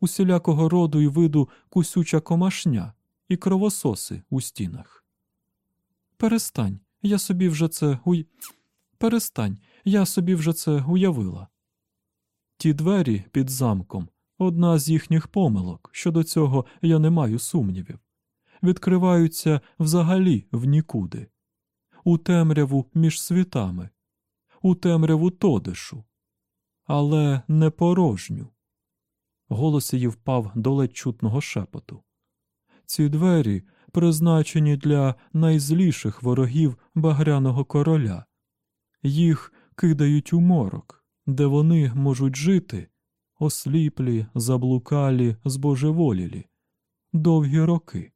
усілякого роду і виду кусюча комашня і кровососи у стінах. Перестань, я собі вже це уй. Перестань, я собі вже це уявила. Ті двері під замком одна з їхніх помилок, щодо цього я не маю сумнівів, відкриваються взагалі в нікуди, у темряву між світами, у темряву тодишу, але не порожню. Голос її впав до ледь чутного шепоту. Ці двері призначені для найзліших ворогів багряного короля. Їх кидають у морок, де вони можуть жити, осліплі, заблукалі, збожеволілі, довгі роки.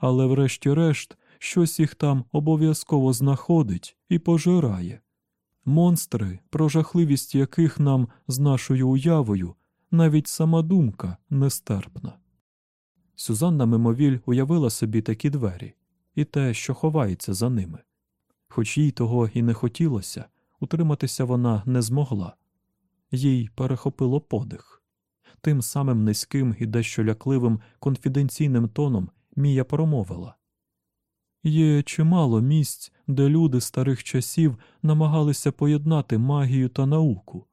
Але, врешті-решт, щось їх там обов'язково знаходить і пожирає. Монстри, про жахливість яких нам з нашою уявою навіть сама думка нестерпна. Сюзанна мимовіль уявила собі такі двері і те, що ховається за ними. Хоч їй того і не хотілося, утриматися вона не змогла. Їй перехопило подих. Тим самим низьким і дещо лякливим конфіденційним тоном Мія промовила Є чимало місць, де люди старих часів намагалися поєднати магію та науку.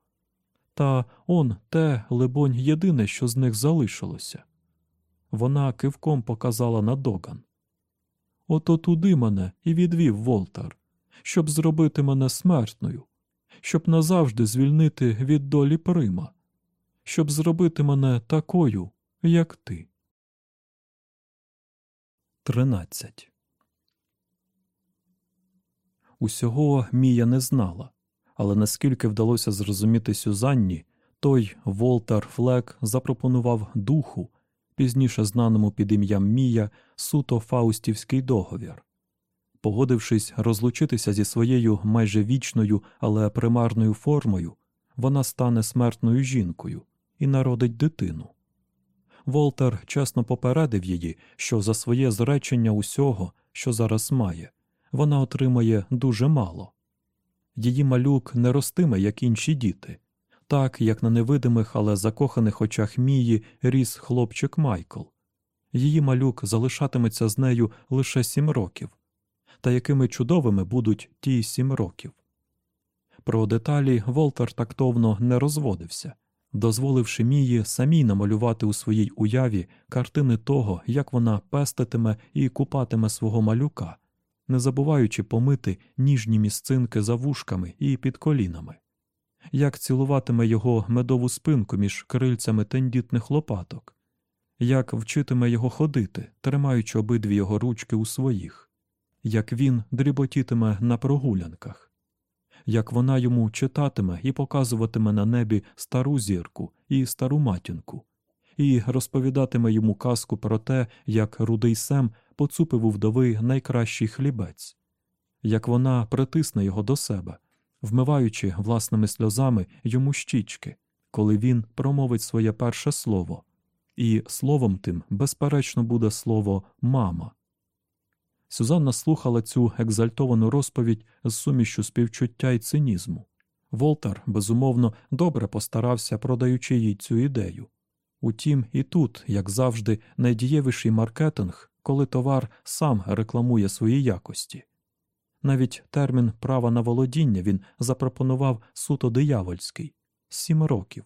Та он те, либонь, єдине, що з них залишилося. Вона кивком показала на доган. Ото туди мене і відвів Волтер щоб зробити мене смертною, щоб назавжди звільнити від долі прима, щоб зробити мене такою, як ти. 13. Усього Мія не знала, але наскільки вдалося зрозуміти Сюзанні, той Волтер Флек запропонував духу, пізніше знаному під ім'ям Мія, суто Фаустівський договір погодившись розлучитися зі своєю майже вічною, але примарною формою, вона стане смертною жінкою і народить дитину. Волтер чесно попередив її, що за своє зречення усього, що зараз має, вона отримає дуже мало. Її малюк не ростиме, як інші діти, так як на невидимих, але закоханих очах Мії ріс хлопчик Майкл. Її малюк залишатиметься з нею лише сім років, та якими чудовими будуть ті сім років. Про деталі Волтер тактовно не розводився, дозволивши Мії самій намалювати у своїй уяві картини того, як вона пеститиме і купатиме свого малюка, не забуваючи помити ніжні місцинки за вушками і під колінами, як цілуватиме його медову спинку між крильцями тендітних лопаток, як вчитиме його ходити, тримаючи обидві його ручки у своїх, як він дріботітиме на прогулянках? Як вона йому читатиме і показуватиме на небі стару зірку і стару матінку, і розповідатиме йому казку про те, як рудий Сем поцупив у вдови найкращий хлібець, як вона притисне його до себе, вмиваючи власними сльозами йому щічки, коли він промовить своє перше слово, і словом тим, безперечно, буде слово мама. Сюзанна слухала цю екзальтовану розповідь з сумішю співчуття й цинізму. Волтер, безумовно, добре постарався, продаючи їй цю ідею. Утім, і тут, як завжди, найдієвіший маркетинг, коли товар сам рекламує свої якості. Навіть термін права на володіння він запропонував суто диявольський сім років.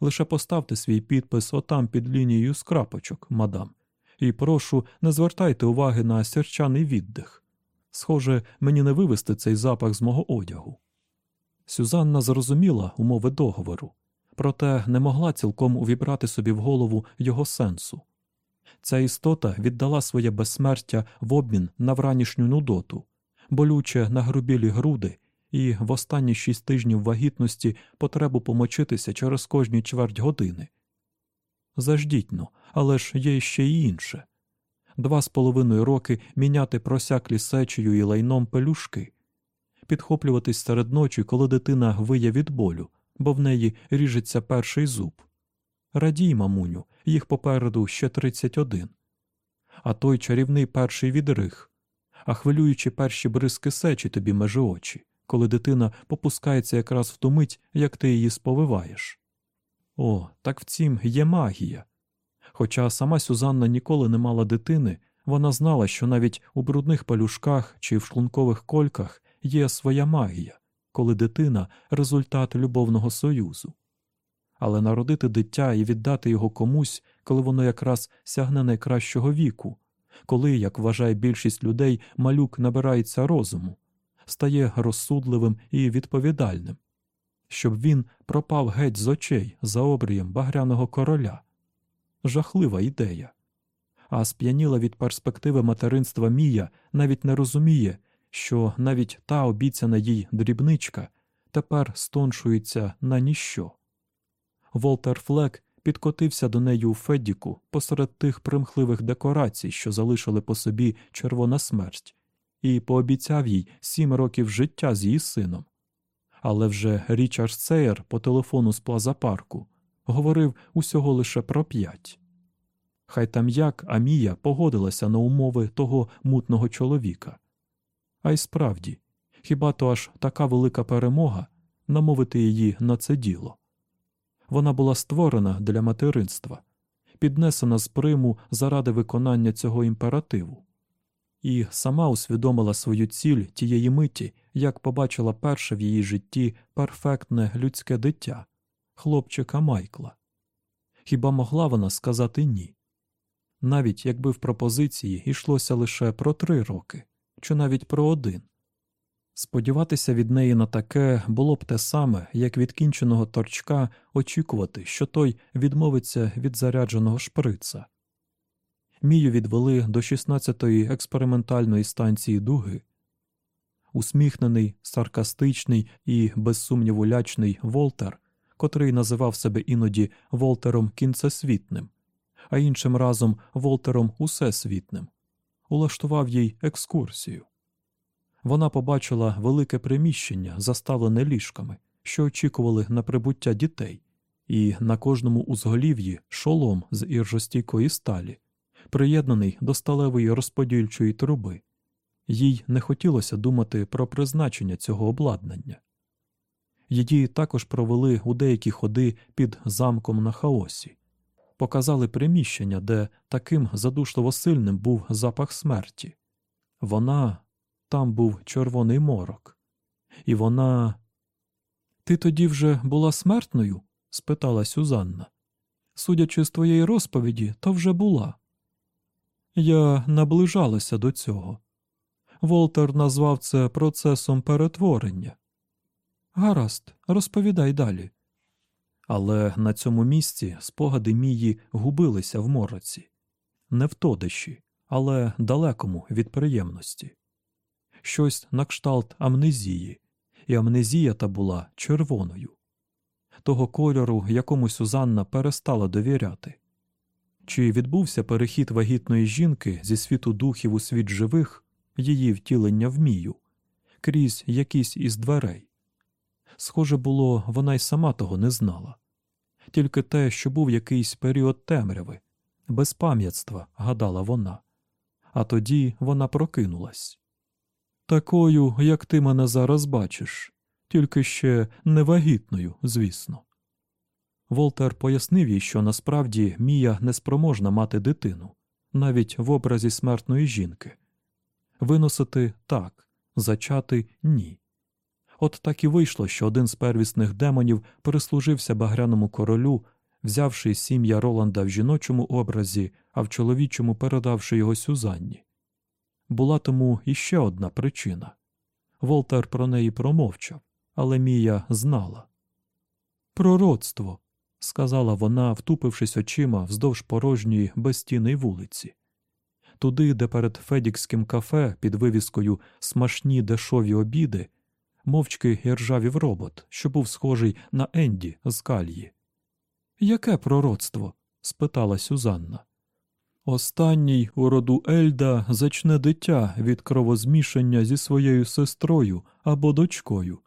Лише поставте свій підпис отам під лінією скрапочок, мадам, і прошу, не звертайте уваги на сірчаний віддих. Схоже, мені не вивести цей запах з мого одягу. Сюзанна зрозуміла умови договору, проте не могла цілком увібрати собі в голову його сенсу. Ця істота віддала своє безсмертя в обмін на вранішню нудоту, болюче нагрубілі груди і в останні шість тижнів вагітності потребу помочитися через кожні чверть години. Заждіть але ж є ще й інше два з половиною роки міняти просяклі сечею і лайном пелюшки, підхоплюватись серед ночі, коли дитина виє від болю, бо в неї ріжеться перший зуб. Радій, мамуню, їх попереду ще тридцять один. А той чарівний перший відриг, а хвилюючи перші бризки сечі тобі межи очі, коли дитина попускається якраз в ту мить, як ти її сповиваєш. О, так в цім є магія. Хоча сама Сюзанна ніколи не мала дитини, вона знала, що навіть у брудних палюшках чи в шлункових кольках є своя магія, коли дитина результат любовного союзу. Але народити дитя і віддати його комусь, коли воно якраз сягне найкращого віку, коли, як вважає більшість людей, малюк набирається розуму, стає розсудливим і відповідальним, щоб він пропав геть з очей за обрієм багряного короля жахлива ідея. А сп'яніла від перспективи материнства Мія навіть не розуміє, що навіть та обіцяна їй дрібничка тепер стоншується на ніщо. Волтер Флек підкотився до неї у Федіку посеред тих примхливих декорацій, що залишили по собі червона смерть, і пообіцяв їй сім років життя з її сином. Але вже Річард Сейер по телефону з плазапарку говорив усього лише про п'ять. Хай там як Амія погодилася на умови того мутного чоловіка. А й справді, хіба то аж така велика перемога намовити її на це діло? Вона була створена для материнства, піднесена з приму заради виконання цього імперативу, і сама усвідомила свою ціль тієї миті, як побачила перше в її житті перфектне людське дитя хлопчика Майкла. Хіба могла вона сказати ні? Навіть якби в пропозиції йшлося лише про три роки, чи навіть про один. Сподіватися від неї на таке було б те саме, як від кінченого торчка очікувати, що той відмовиться від зарядженого шприца. Мію відвели до 16-ї експериментальної станції дуги. Усміхнений, саркастичний і, без лячний Волтер котрий називав себе іноді Волтером Кінцесвітним, а іншим разом Волтером Усесвітним, улаштував їй екскурсію. Вона побачила велике приміщення, заставлене ліжками, що очікували на прибуття дітей, і на кожному узголів'ї шолом з іржостійкої сталі, приєднаний до сталевої розподільчої труби. Їй не хотілося думати про призначення цього обладнання. Її також провели у деякі ходи під замком на хаосі, показали приміщення, де таким задушливо сильним був запах смерті. Вона там був червоний морок, і вона. Ти тоді вже була смертною? спитала Сюзанна. Судячи з твоєї розповіді, то вже була. Я наближалася до цього. Волтер назвав це процесом перетворення. Гаразд, розповідай далі. Але на цьому місці спогади Мії губилися в мороці, не в тодищі, але далекому від приємності. Щось на кшталт амнезії, і амнезія та була червоною, того кольору, якому Сюзанна перестала довіряти. Чи відбувся перехід вагітної жінки зі світу духів у світ живих, її втілення в мію, крізь якісь із дверей? Схоже було, вона й сама того не знала. Тільки те, що був якийсь період темряви, безпам'ятства, гадала вона. А тоді вона прокинулась. Такою, як ти мене зараз бачиш, тільки ще невагітною, звісно. Волтер пояснив їй, що насправді Мія неспроможна мати дитину, навіть в образі смертної жінки. Виносити так, зачати ні. От так і вийшло, що один з первісних демонів прислужився багряному королю, взявши сім'я Роланда в жіночому образі, а в чоловічому передавши його Сюзанні. Була тому іще одна причина. Волтер про неї промовчав, але Мія знала. Пророцтво, сказала вона, втупившись очима вздовж порожньої безстінної вулиці. Туди, де перед Федікським кафе під вивіскою смашні дешові обіди, мовчки іржавів робот, що був схожий на Енді з кальї. Яке пророцтво? спитала Сюзанна. Останній у роду Ельда зачне дитя від кровозмішання зі своєю сестрою або дочкою,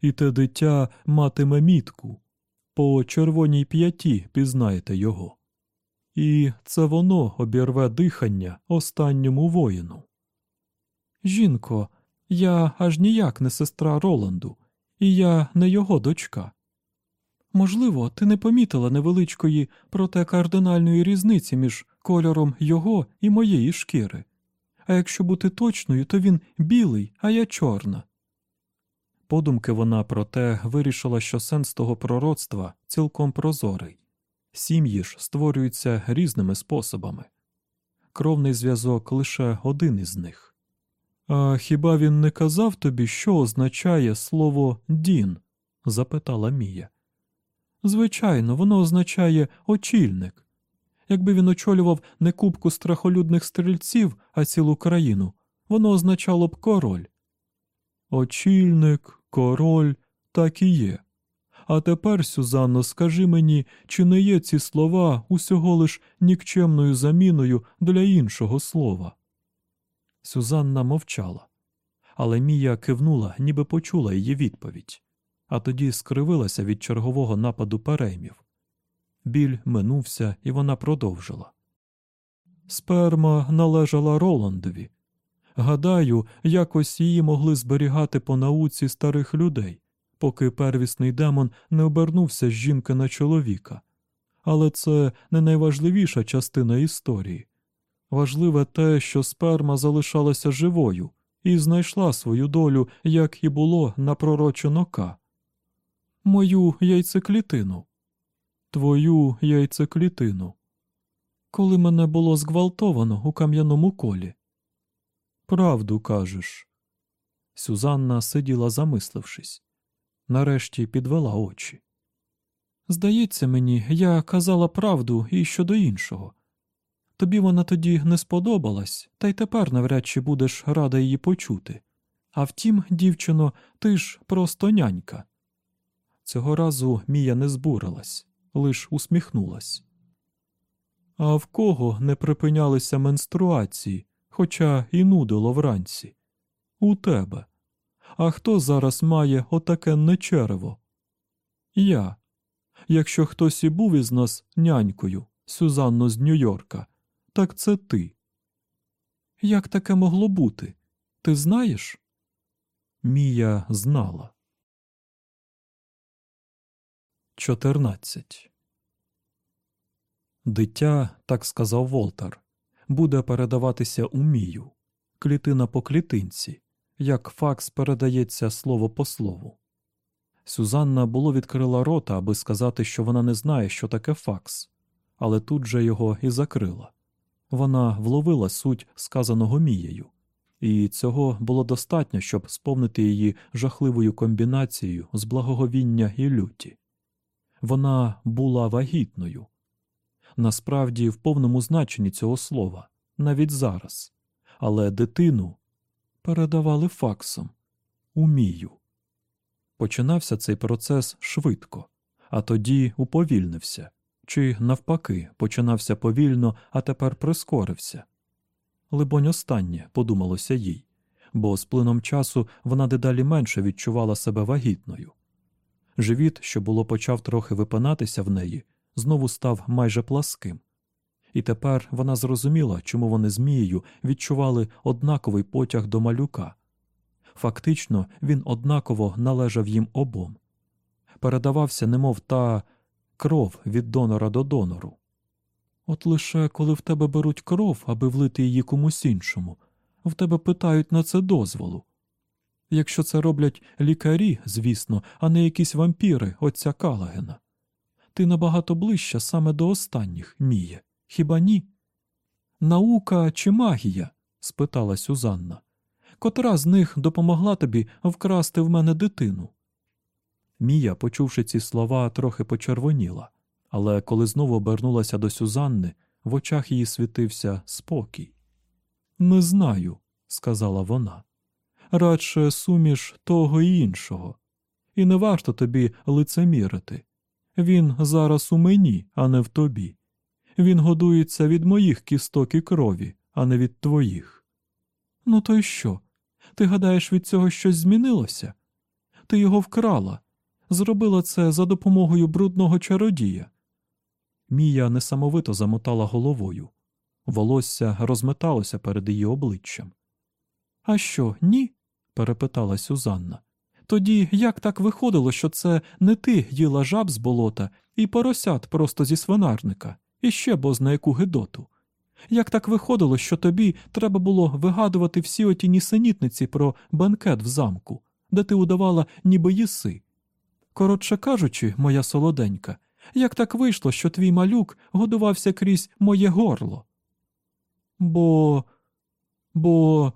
і те дитя матиме мітку. По червоній п'яті пізнаєте його. І це воно обірве дихання останньому воїну. Жінко, я аж ніяк не сестра Роланду, і я не його дочка. Можливо, ти не помітила невеличкої, проте кардинальної різниці між кольором його і моєї шкіри. А якщо бути точною, то він білий, а я чорна. Подумки вона проте вирішила, що сенс того пророцтва цілком прозорий. Сім'ї ж створюються різними способами. Кровний зв'язок лише один із них. А хіба він не казав тобі, що означає слово дін? запитала Мія. Звичайно, воно означає очільник. Якби він очолював не кубку страхолюдних стрільців, а цілу країну, воно означало б король. Очільник, король, так і є. А тепер, Сюзанно, скажи мені, чи не є ці слова усього лиш нікчемною заміною для іншого слова? Сюзанна мовчала, але Мія кивнула, ніби почула її відповідь, а тоді скривилася від чергового нападу переймів. Біль минувся, і вона продовжила. Сперма належала Роландові. Гадаю, якось її могли зберігати по науці старих людей, поки первісний демон не обернувся з жінки на чоловіка. Але це не найважливіша частина історії. Важливе те, що сперма залишалася живою і знайшла свою долю, як і було напророчено Ка. Мою яйцеклітину. Твою яйцеклітину. Коли мене було зґвалтовано у кам'яному колі. Правду кажеш. Сюзанна сиділа, замислившись. Нарешті підвела очі. Здається мені, я казала правду і щодо іншого. Тобі вона тоді не сподобалась, та й тепер навряд чи будеш рада її почути. А втім, дівчино, ти ж просто нянька. Цього разу Мія не збурилась, лиш усміхнулась. А в кого не припинялися менструації, хоча і нудило вранці? У тебе. А хто зараз має отаке черево, Я. Якщо хтось і був із нас нянькою, Сюзанно з Нью-Йорка, так це ти. Як таке могло бути? Ти знаєш? Мія знала. 14. Дитя, так сказав Волтер, буде передаватися у Мію, клітина по клітинці, як факс передається слово по слову. Сюзанна було відкрила рота, аби сказати, що вона не знає, що таке факс, але тут же його і закрила. Вона вловила суть сказаного Мією, і цього було достатньо, щоб сповнити її жахливою комбінацією з благоговіння і люті. Вона була вагітною. Насправді, в повному значенні цього слова, навіть зараз, але дитину передавали факсом у Мію. Починався цей процес швидко, а тоді уповільнився, чи, навпаки, починався повільно, а тепер прискорився. Либонь, останнє, подумалося їй, бо з плином часу вона дедалі менше відчувала себе вагітною. Живіт, що було почав трохи випинатися в неї, знову став майже пласким. І тепер вона зрозуміла, чому вони з Мією відчували однаковий потяг до малюка. Фактично, він однаково належав їм обом. Передавався, немов та кров від донора до донору. От лише коли в тебе беруть кров, аби влити її комусь іншому, в тебе питають на це дозволу. Якщо це роблять лікарі, звісно, а не якісь вампіри отця Калагена. Ти набагато ближча саме до останніх, Міє, хіба ні? Наука чи магія? спитала Сюзанна. Котра з них допомогла тобі вкрасти в мене дитину? Мія, почувши ці слова, трохи почервоніла, але коли знову обернулася до Сюзанни, в очах її світився спокій. Не знаю, сказала вона. Радше суміш того і іншого. І не варто тобі лицемірити. Він зараз у мені, а не в тобі. Він годується від моїх кісток і крові, а не від твоїх. Ну, то й що? Ти гадаєш, від цього щось змінилося? Ти його вкрала, зробила це за допомогою брудного чародія. Мія несамовито замотала головою. Волосся розметалося перед її обличчям. А що, ні? Перепитала Сюзанна. Тоді як так виходило, що це не ти їла жаб з болота і поросят просто зі свинарника, і ще бозна яку гидоту? Як так виходило, що тобі треба було вигадувати всі оті нісенітниці про банкет в замку, де ти удавала, ніби їси? Коротше кажучи, моя солоденька, як так вийшло, що твій малюк годувався крізь моє горло? Бо. бо.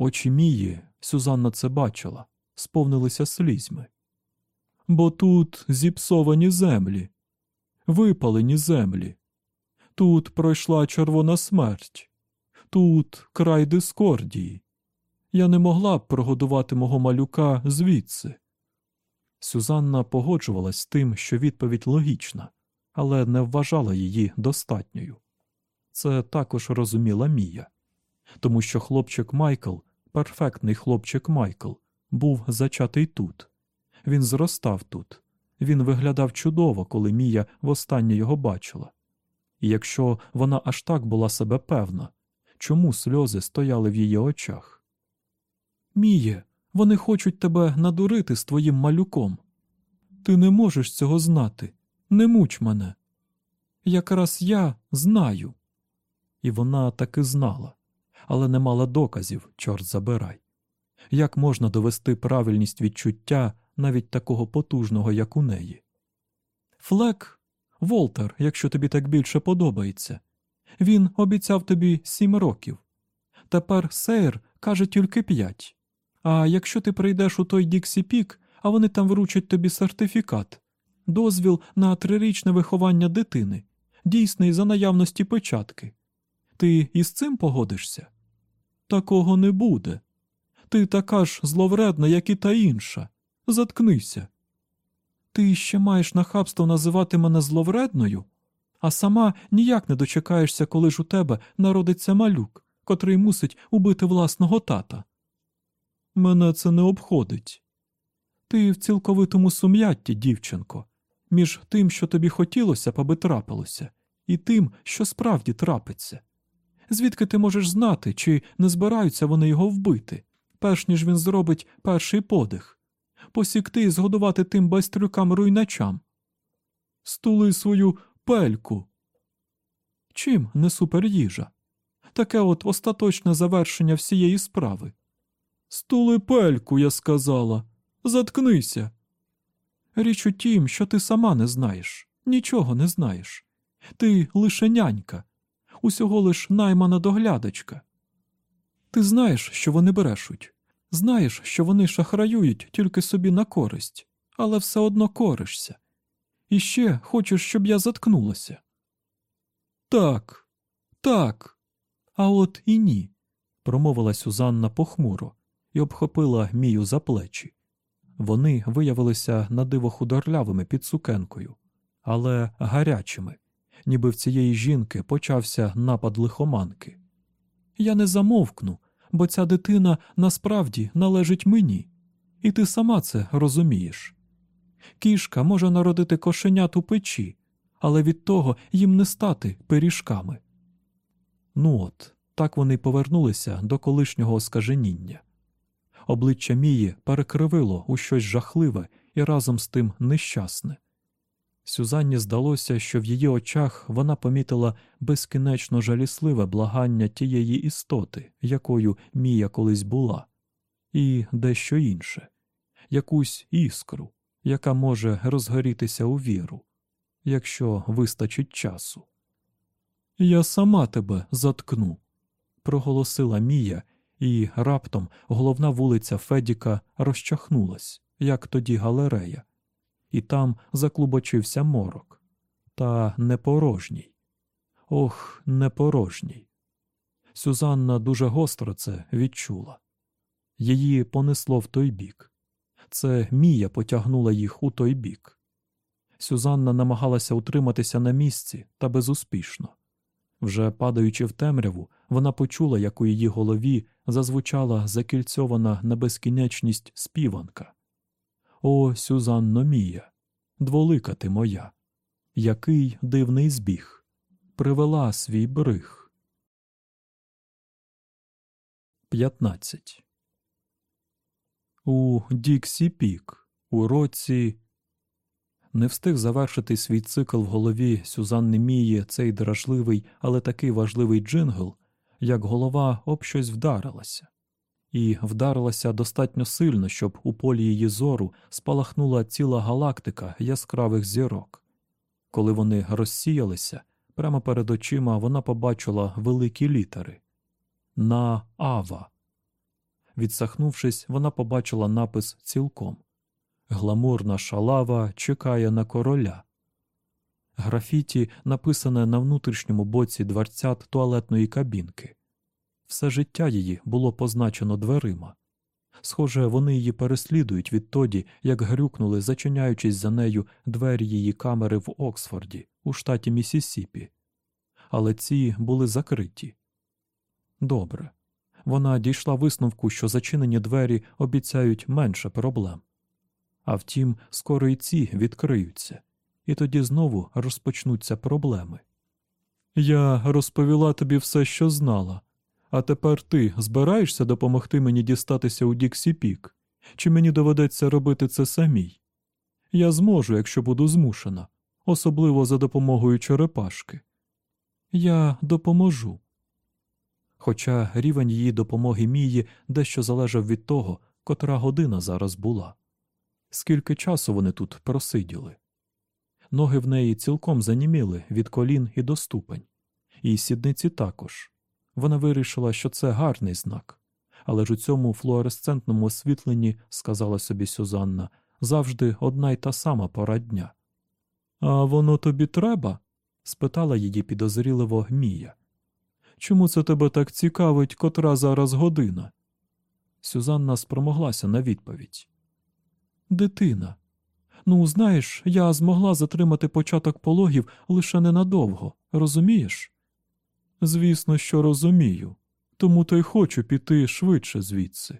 Очі Мії, Сюзанна це бачила, сповнилися слізьми. Бо тут зіпсовані землі, випалені землі. Тут пройшла червона смерть, тут край дискордії. Я не могла б прогодувати мого малюка звідси. Сюзанна погоджувалась з тим, що відповідь логічна, але не вважала її достатньою. Це також розуміла Мія, тому що хлопчик Майкл, перфектний хлопчик Майкл, був зачатий тут. Він зростав тут. Він виглядав чудово, коли Мія востаннє його бачила. І якщо вона аж так була себе певна, чому сльози стояли в її очах? Міє, вони хочуть тебе надурити з твоїм малюком. Ти не можеш цього знати. Не муч мене. Якраз я знаю. І вона таки знала, але не мала доказів, чорт забирай. Як можна довести правильність відчуття навіть такого потужного, як у неї? Флек, Волтер, якщо тобі так більше подобається. Він обіцяв тобі сім років. Тепер Сейр каже тільки п'ять. А якщо ти прийдеш у той Діксі Пік, а вони там вручать тобі сертифікат, дозвіл на трирічне виховання дитини, дійсний за наявності печатки. Ти із цим погодишся? Такого не буде. Ти така ж зловредна, як і та інша. Заткнися. Ти ще маєш нахабство називати мене зловредною, а сама ніяк не дочекаєшся, коли ж у тебе народиться малюк, котрий мусить убити власного тата. Мене це не обходить. Ти в цілковитому сум'ятті, дівчинко, між тим, що тобі хотілося, аби трапилося, і тим, що справді трапиться. Звідки ти можеш знати, чи не збираються вони його вбити, перш ніж він зробить перший подих, посікти і згодувати тим байстрюкам руйначам? Стули свою пельку. Чим не суперїжа? Таке от остаточне завершення всієї справи. Стули пельку, я сказала. Заткнися. Річ у тім, що ти сама не знаєш, нічого не знаєш. Ти лише нянька, усього лиш наймана доглядачка. Ти знаєш, що вони брешуть, знаєш, що вони шахраюють тільки собі на користь, але все одно коришся. І ще хочеш, щоб я заткнулася. Так, так, а от і ні, промовила Сюзанна похмуро і обхопила Мію за плечі. Вони виявилися надиво худорлявими під сукенкою, але гарячими, ніби в цієї жінки почався напад лихоманки. Я не замовкну, бо ця дитина насправді належить мені, і ти сама це розумієш. Кішка може народити кошенят у печі, але від того їм не стати пиріжками. Ну от, так вони повернулися до колишнього оскаженіння. Обличчя Мії перекривило у щось жахливе і разом з тим нещасне. Сюзанні здалося, що в її очах вона помітила безкінечно жалісливе благання тієї істоти, якою Мія колись була, і дещо інше, якусь іскру, яка може розгорітися у віру, якщо вистачить часу. Я сама тебе заткну, проголосила Мія, і раптом головна вулиця Федіка розчахнулась, як тоді галерея, і там заклубочився морок. Та непорожній. Ох, непорожній. Сюзанна дуже гостро це відчула. Її понесло в той бік. Це Мія потягнула їх у той бік. Сюзанна намагалася утриматися на місці та безуспішно. Вже падаючи в темряву, вона почула, як у її голові зазвучала закільцьована на безкінечність співанка. О, Сюзанно Мія, дволика ти моя, який дивний збіг, привела свій бриг. 15. У Діксі-Піг у році не встиг завершити свій цикл в голові Сюзанни-Мії цей дражливий, але такий важливий джингл, як голова об щось вдарилася, і вдарилася достатньо сильно, щоб у полі її зору спалахнула ціла галактика яскравих зірок. Коли вони розсіялися, прямо перед очима вона побачила великі літери на Ава. Відсахнувшись, вона побачила напис цілком Гламурна шалава чекає на короля. Графіті написане на внутрішньому боці дверцят туалетної кабінки. Все життя її було позначено дверима. Схоже, вони її переслідують відтоді, як грюкнули, зачиняючись за нею двері її камери в Оксфорді, у штаті Місісіпі. Але ці були закриті. Добре. Вона дійшла висновку, що зачинені двері обіцяють менше проблем. А втім, скоро і ці відкриються, і тоді знову розпочнуться проблеми. Я розповіла тобі все, що знала, а тепер ти збираєшся допомогти мені дістатися у Діксі Пік? Чи мені доведеться робити це самій? Я зможу, якщо буду змушена, особливо за допомогою черепашки. Я допоможу. Хоча рівень її допомоги Мії дещо залежав від того, котра година зараз була. Скільки часу вони тут просиділи? Ноги в неї цілком заніміли від колін і до ступень, і сідниці також. Вона вирішила, що це гарний знак, але ж у цьому флуоресцентному освітленні, сказала собі Сюзанна, завжди одна й та сама пора дня. А воно тобі треба? спитала її підозріливо Мія. Чому це тебе так цікавить, котра зараз година? Сюзанна спромоглася на відповідь. Дитина. Ну, знаєш, я змогла затримати початок пологів лише ненадовго, розумієш? Звісно, що розумію, тому то й хочу піти швидше звідси.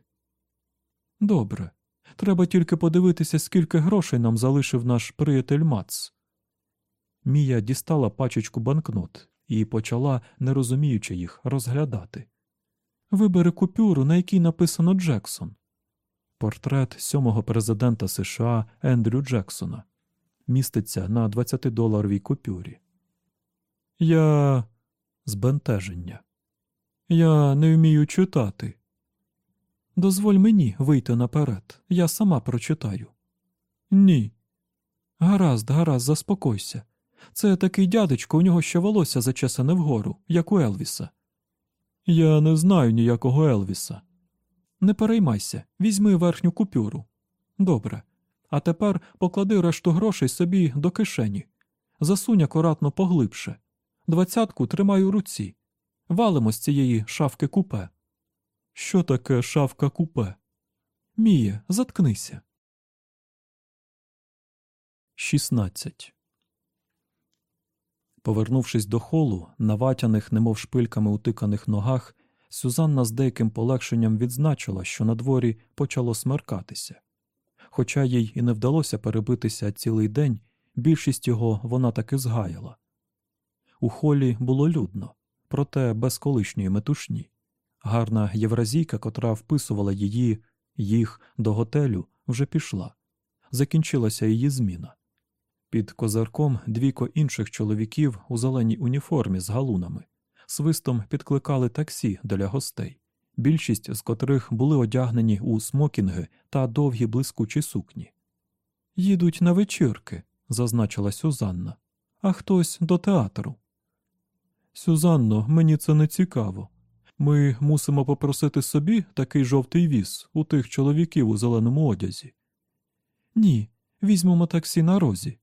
Добре, Треба тільки подивитися, скільки грошей нам залишив наш приятель Мац. Мія дістала пачечку банкнот і почала, не розуміючи їх, розглядати. Вибери купюру, на якій написано Джексон. Портрет сьомого президента США Ендрю Джексона міститься на 20-доларовій купюрі. Я збентеження. Я не вмію читати. Дозволь мені вийти наперед, я сама прочитаю. Ні. Гаразд, гаразд, заспокойся. Це такий дядечко, у нього ще волосся зачесане вгору, як у Елвіса. Я не знаю ніякого Елвіса. Не переймайся, візьми верхню купюру. Добре. А тепер поклади решту грошей собі до кишені. Засунь акуратно поглибше. Двадцятку тримай у руці. Валимо з цієї шафки купе. Що таке шафка купе? Міє, заткнися. 16. Повернувшись до холу, на ватяних, немов шпильками утиканих ногах, Сюзанна з деяким полегшенням відзначила, що на дворі почало смеркатися. Хоча їй і не вдалося перебитися цілий день, більшість його вона таки згаяла. У холі було людно, проте без колишньої метушні. Гарна євразійка, котра вписувала її, їх до готелю, вже пішла. Закінчилася її зміна. Під козарком двійко інших чоловіків у зеленій уніформі з галунами свистом підкликали таксі для гостей, більшість з котрих були одягнені у смокінги та довгі блискучі сукні. Їдуть на вечірки, зазначила Сюзанна, а хтось до театру. Сюзанно, мені це не цікаво. Ми мусимо попросити собі такий жовтий віз у тих чоловіків у зеленому одязі. Ні, візьмемо таксі на розі.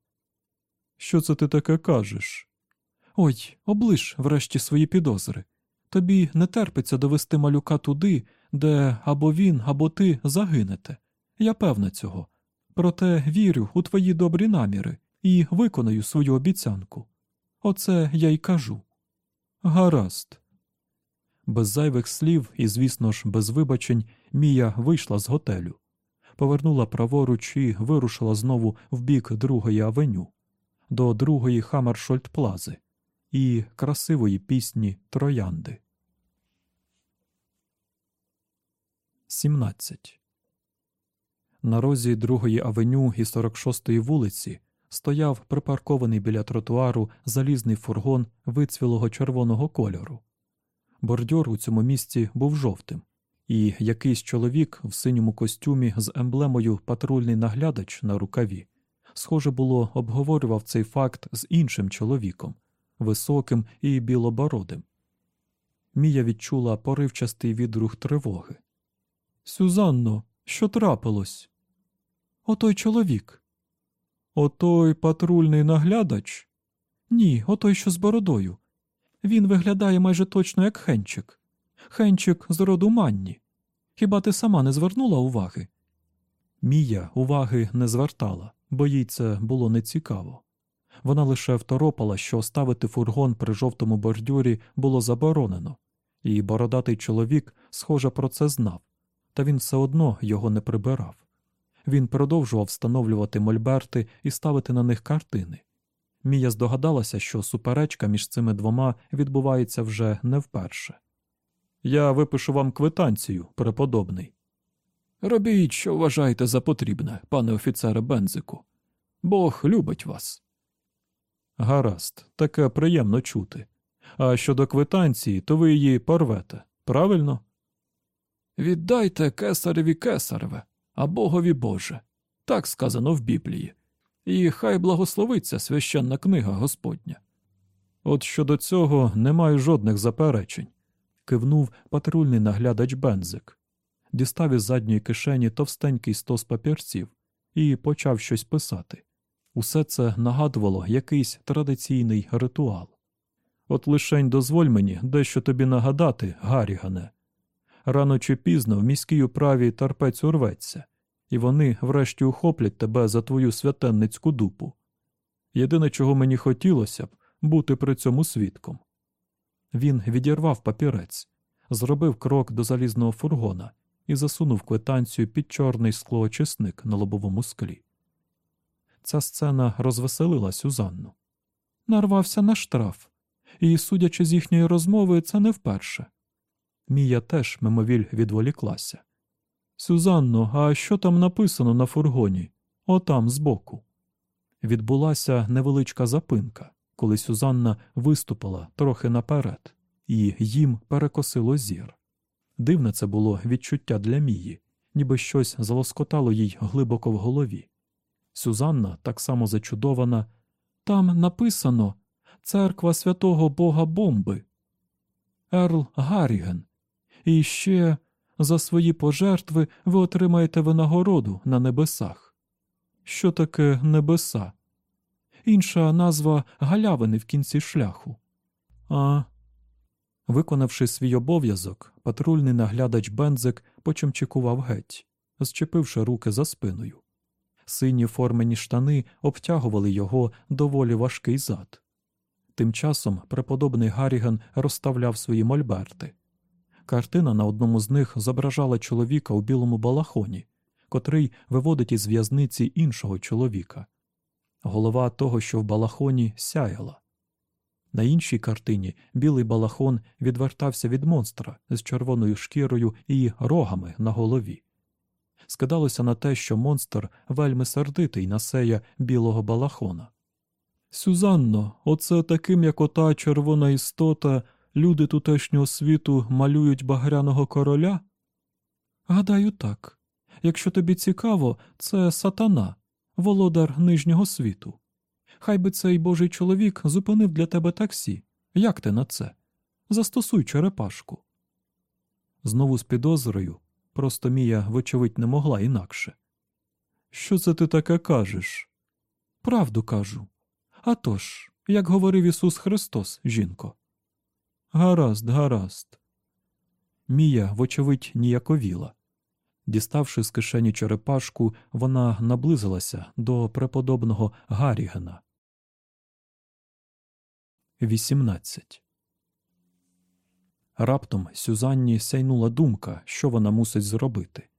Що це ти таке кажеш? Ой, облиш врешті свої підозри. Тобі не терпиться довести малюка туди, де або він, або ти загинете. Я певна цього. Проте вірю у твої добрі наміри і виконаю свою обіцянку. Оце я й кажу. Гаразд. Без зайвих слів і, звісно ж, без вибачень, Мія вийшла з готелю, повернула праворуч і вирушила знову в бік другої авеню, до другої Хаммершольд-плази і красивої пісні Троянди. 17. На розі другої авеню і 46-ї вулиці стояв припаркований біля тротуару залізний фургон вицвілого червоного кольору. Бордьор у цьому місці був жовтим, і якийсь чоловік в синьому костюмі з емблемою патрульний наглядач на рукаві, схоже було, обговорював цей факт з іншим чоловіком, високим і білобородим. Мія відчула поривчастий відрух тривоги. Сюзанно, що трапилось? Отой чоловік. Отой патрульний наглядач? Ні, отой, що з бородою. Він виглядає майже точно як хенчик. Хенчик з роду Манні. Хіба ти сама не звернула уваги? Мія уваги не звертала, бо їй це було нецікаво. Вона лише второпала, що ставити фургон при жовтому бордюрі було заборонено, і бородатий чоловік, схоже, про це знав, та він все одно його не прибирав. Він продовжував встановлювати мольберти і ставити на них картини. Мія здогадалася, що суперечка між цими двома відбувається вже не вперше. Я випишу вам квитанцію, преподобний. Робіть, що вважаєте за потрібне, пане офіцере Бензику. Бог любить вас. Гаразд, таке приємно чути. А щодо квитанції, то ви її порвете, правильно? Віддайте кесареві кесареве, а богові Боже. Так сказано в Біблії. І хай благословиться священна книга Господня. От щодо цього немає жодних заперечень, кивнув патрульний наглядач Бензик, дістав із задньої кишені товстенький стос папірців і почав щось писати. Усе це нагадувало якийсь традиційний ритуал. От лишень дозволь мені дещо тобі нагадати, Гарігане. Рано чи пізно в міській управі тарпець урветься, і вони врешті ухоплять тебе за твою святенницьку дупу. Єдине, чого мені хотілося б, бути при цьому свідком. Він відірвав папірець, зробив крок до залізного фургона і засунув квитанцію під чорний склоочисник на лобовому склі. Ця сцена розвеселила Сюзанну. Нарвався на штраф, і, судячи з їхньої розмови, це не вперше. Мія теж мимовіль відволіклася. Сюзанно, а що там написано на фургоні? Отам збоку. Відбулася невеличка запинка, коли Сюзанна виступила трохи наперед, і їм перекосило зір. Дивне це було відчуття для Мії, ніби щось залоскотало їй глибоко в голові. Сюзанна, так само зачудована, там написано Церква святого Бога Бомби. Ерл Гарріген. І ще за свої пожертви ви отримаєте винагороду на небесах. Що таке небеса? Інша назва галявини в кінці шляху. А. Виконавши свій обов'язок, патрульний наглядач Бензик почимчикував геть, зчепивши руки за спиною. Сині формені штани обтягували його доволі важкий зад. Тим часом преподобний Гарріган розставляв свої мольберти. Картина на одному з них зображала чоловіка у білому балахоні, котрий виводить із в'язниці іншого чоловіка. Голова того, що в балахоні, сяяла. На іншій картині білий балахон відвертався від монстра з червоною шкірою і рогами на голові. Скидалося на те, що монстр вельми сердитий на сея білого балахона. Сюзанно, оце таким, як ота червона істота, люди тутешнього світу малюють багряного короля? Гадаю, так. Якщо тобі цікаво, це сатана, володар нижнього світу. Хай би цей божий чоловік зупинив для тебе таксі. Як ти на це? Застосуй черепашку. Знову з підозрою, просто Мія, вочевидь, не могла інакше. Що це ти таке кажеш? Правду кажу. А тож, як говорив Ісус Христос, жінко. Гаразд, гаразд. Мія, вочевидь, ніяковіла. Діставши з кишені черепашку, вона наблизилася до преподобного Гаррігена. 18. Раптом Сюзанні сяйнула думка, що вона мусить зробити.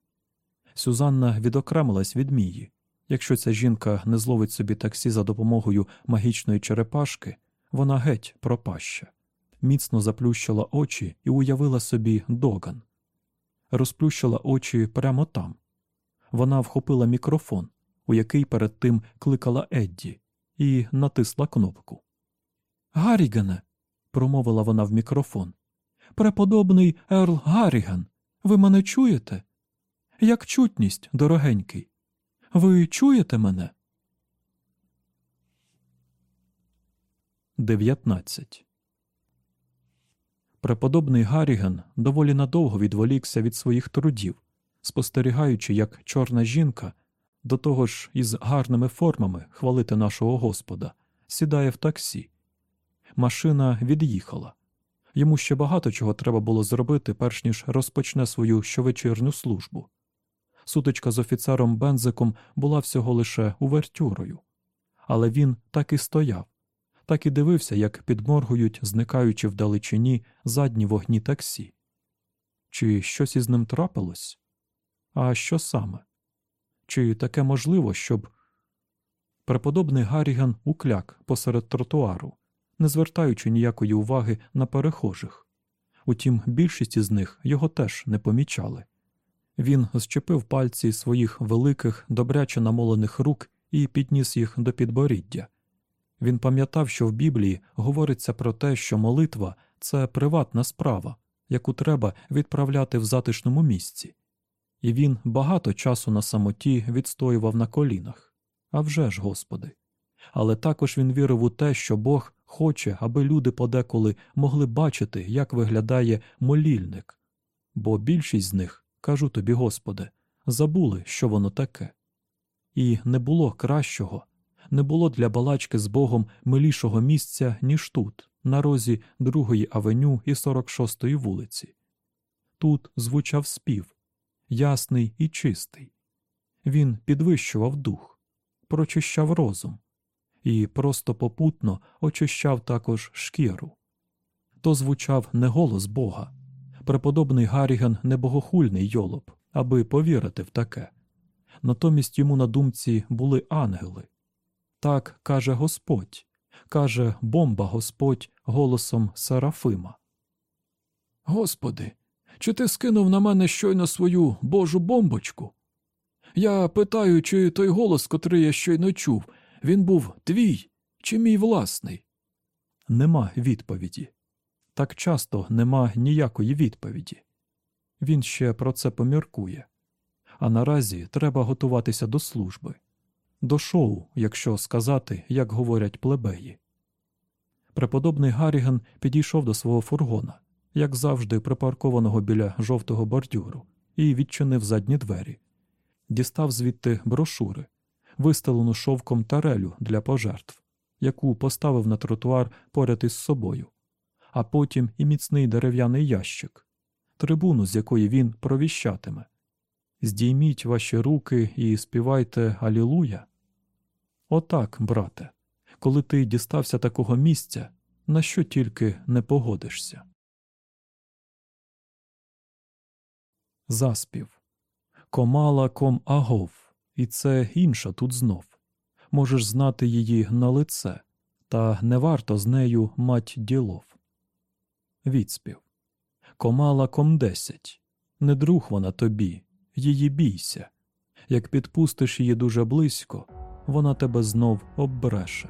Сюзанна відокремилась від Мії. Якщо ця жінка не зловить собі таксі за допомогою магічної черепашки, вона геть пропаща. Міцно заплющила очі і уявила собі доган. Розплющила очі прямо там. Вона вхопила мікрофон, у який перед тим кликала Едді, і натисла кнопку. Гаррігане, промовила вона в мікрофон. Преподобний Ерл Гарріган, ви мене чуєте? Як чутність, дорогенький. Ви чуєте мене? 19. Преподобний Гарріган доволі надовго відволікся від своїх трудів, спостерігаючи, як чорна жінка, до того ж із гарними формами хвалити нашого Господа, сідає в таксі. Машина від'їхала. Йому ще багато чого треба було зробити, перш ніж розпочне свою щовечірню службу. Сутичка з офіцером Бензиком була всього лише увертюрою, але він так і стояв, так і дивився, як підморгують, зникаючи вдалечині задні вогні таксі. Чи щось із ним трапилось? А що саме? Чи таке можливо, щоб. Преподобний Гарріган укляк посеред тротуару, не звертаючи ніякої уваги на перехожих. Утім, більшість із них його теж не помічали. Він зчепив пальці своїх великих, добряче намолених рук і підніс їх до підборіддя. Він пам'ятав, що в Біблії говориться про те, що молитва це приватна справа, яку треба відправляти в затишному місці, і він багато часу на самоті відстоював на колінах. А вже ж, Господи. Але також він вірив у те, що Бог хоче, аби люди подеколи могли бачити, як виглядає молільник, бо більшість з них, кажу тобі, Господи, забули, що воно таке. І не було кращого, не було для балачки з Богом милішого місця, ніж тут, на розі Другої авеню і 46-ї вулиці. Тут звучав спів, ясний і чистий. Він підвищував дух, прочищав розум і просто попутно очищав також шкіру. То звучав не голос Бога. Преподобний Гарріган не богохульний йолоп, аби повірити в таке. Натомість йому на думці були ангели. Так каже Господь, каже бомба Господь голосом Серафима. Господи, чи ти скинув на мене щойно свою божу бомбочку? Я питаю, чи той голос, котрий я щойно чув, він був твій чи мій власний? Нема відповіді. Так часто нема ніякої відповіді. Він ще про це поміркує. А наразі треба готуватися до служби, до шоу, якщо сказати, як говорять плебеї. Преподобний Гарріген підійшов до свого фургона, як завжди, припаркованого біля жовтого бордюру, і відчинив задні двері, дістав звідти брошури, вистелену шовком тарелю для пожертв, яку поставив на тротуар поряд із собою, а потім і міцний дерев'яний ящик, трибуну, з якої він провіщатиме. Здійміть ваші руки і співайте Алілуя. Отак, брате, коли ти дістався такого місця, на що тільки не погодишся. Заспів Комала ком агов, і це інша тут знов. Можеш знати її на лице, та не варто з нею мать ділов. Відспів Комала ком десять. Не друг вона тобі, її бійся. Як підпустиш її дуже близько, вона тебе знов оббреше.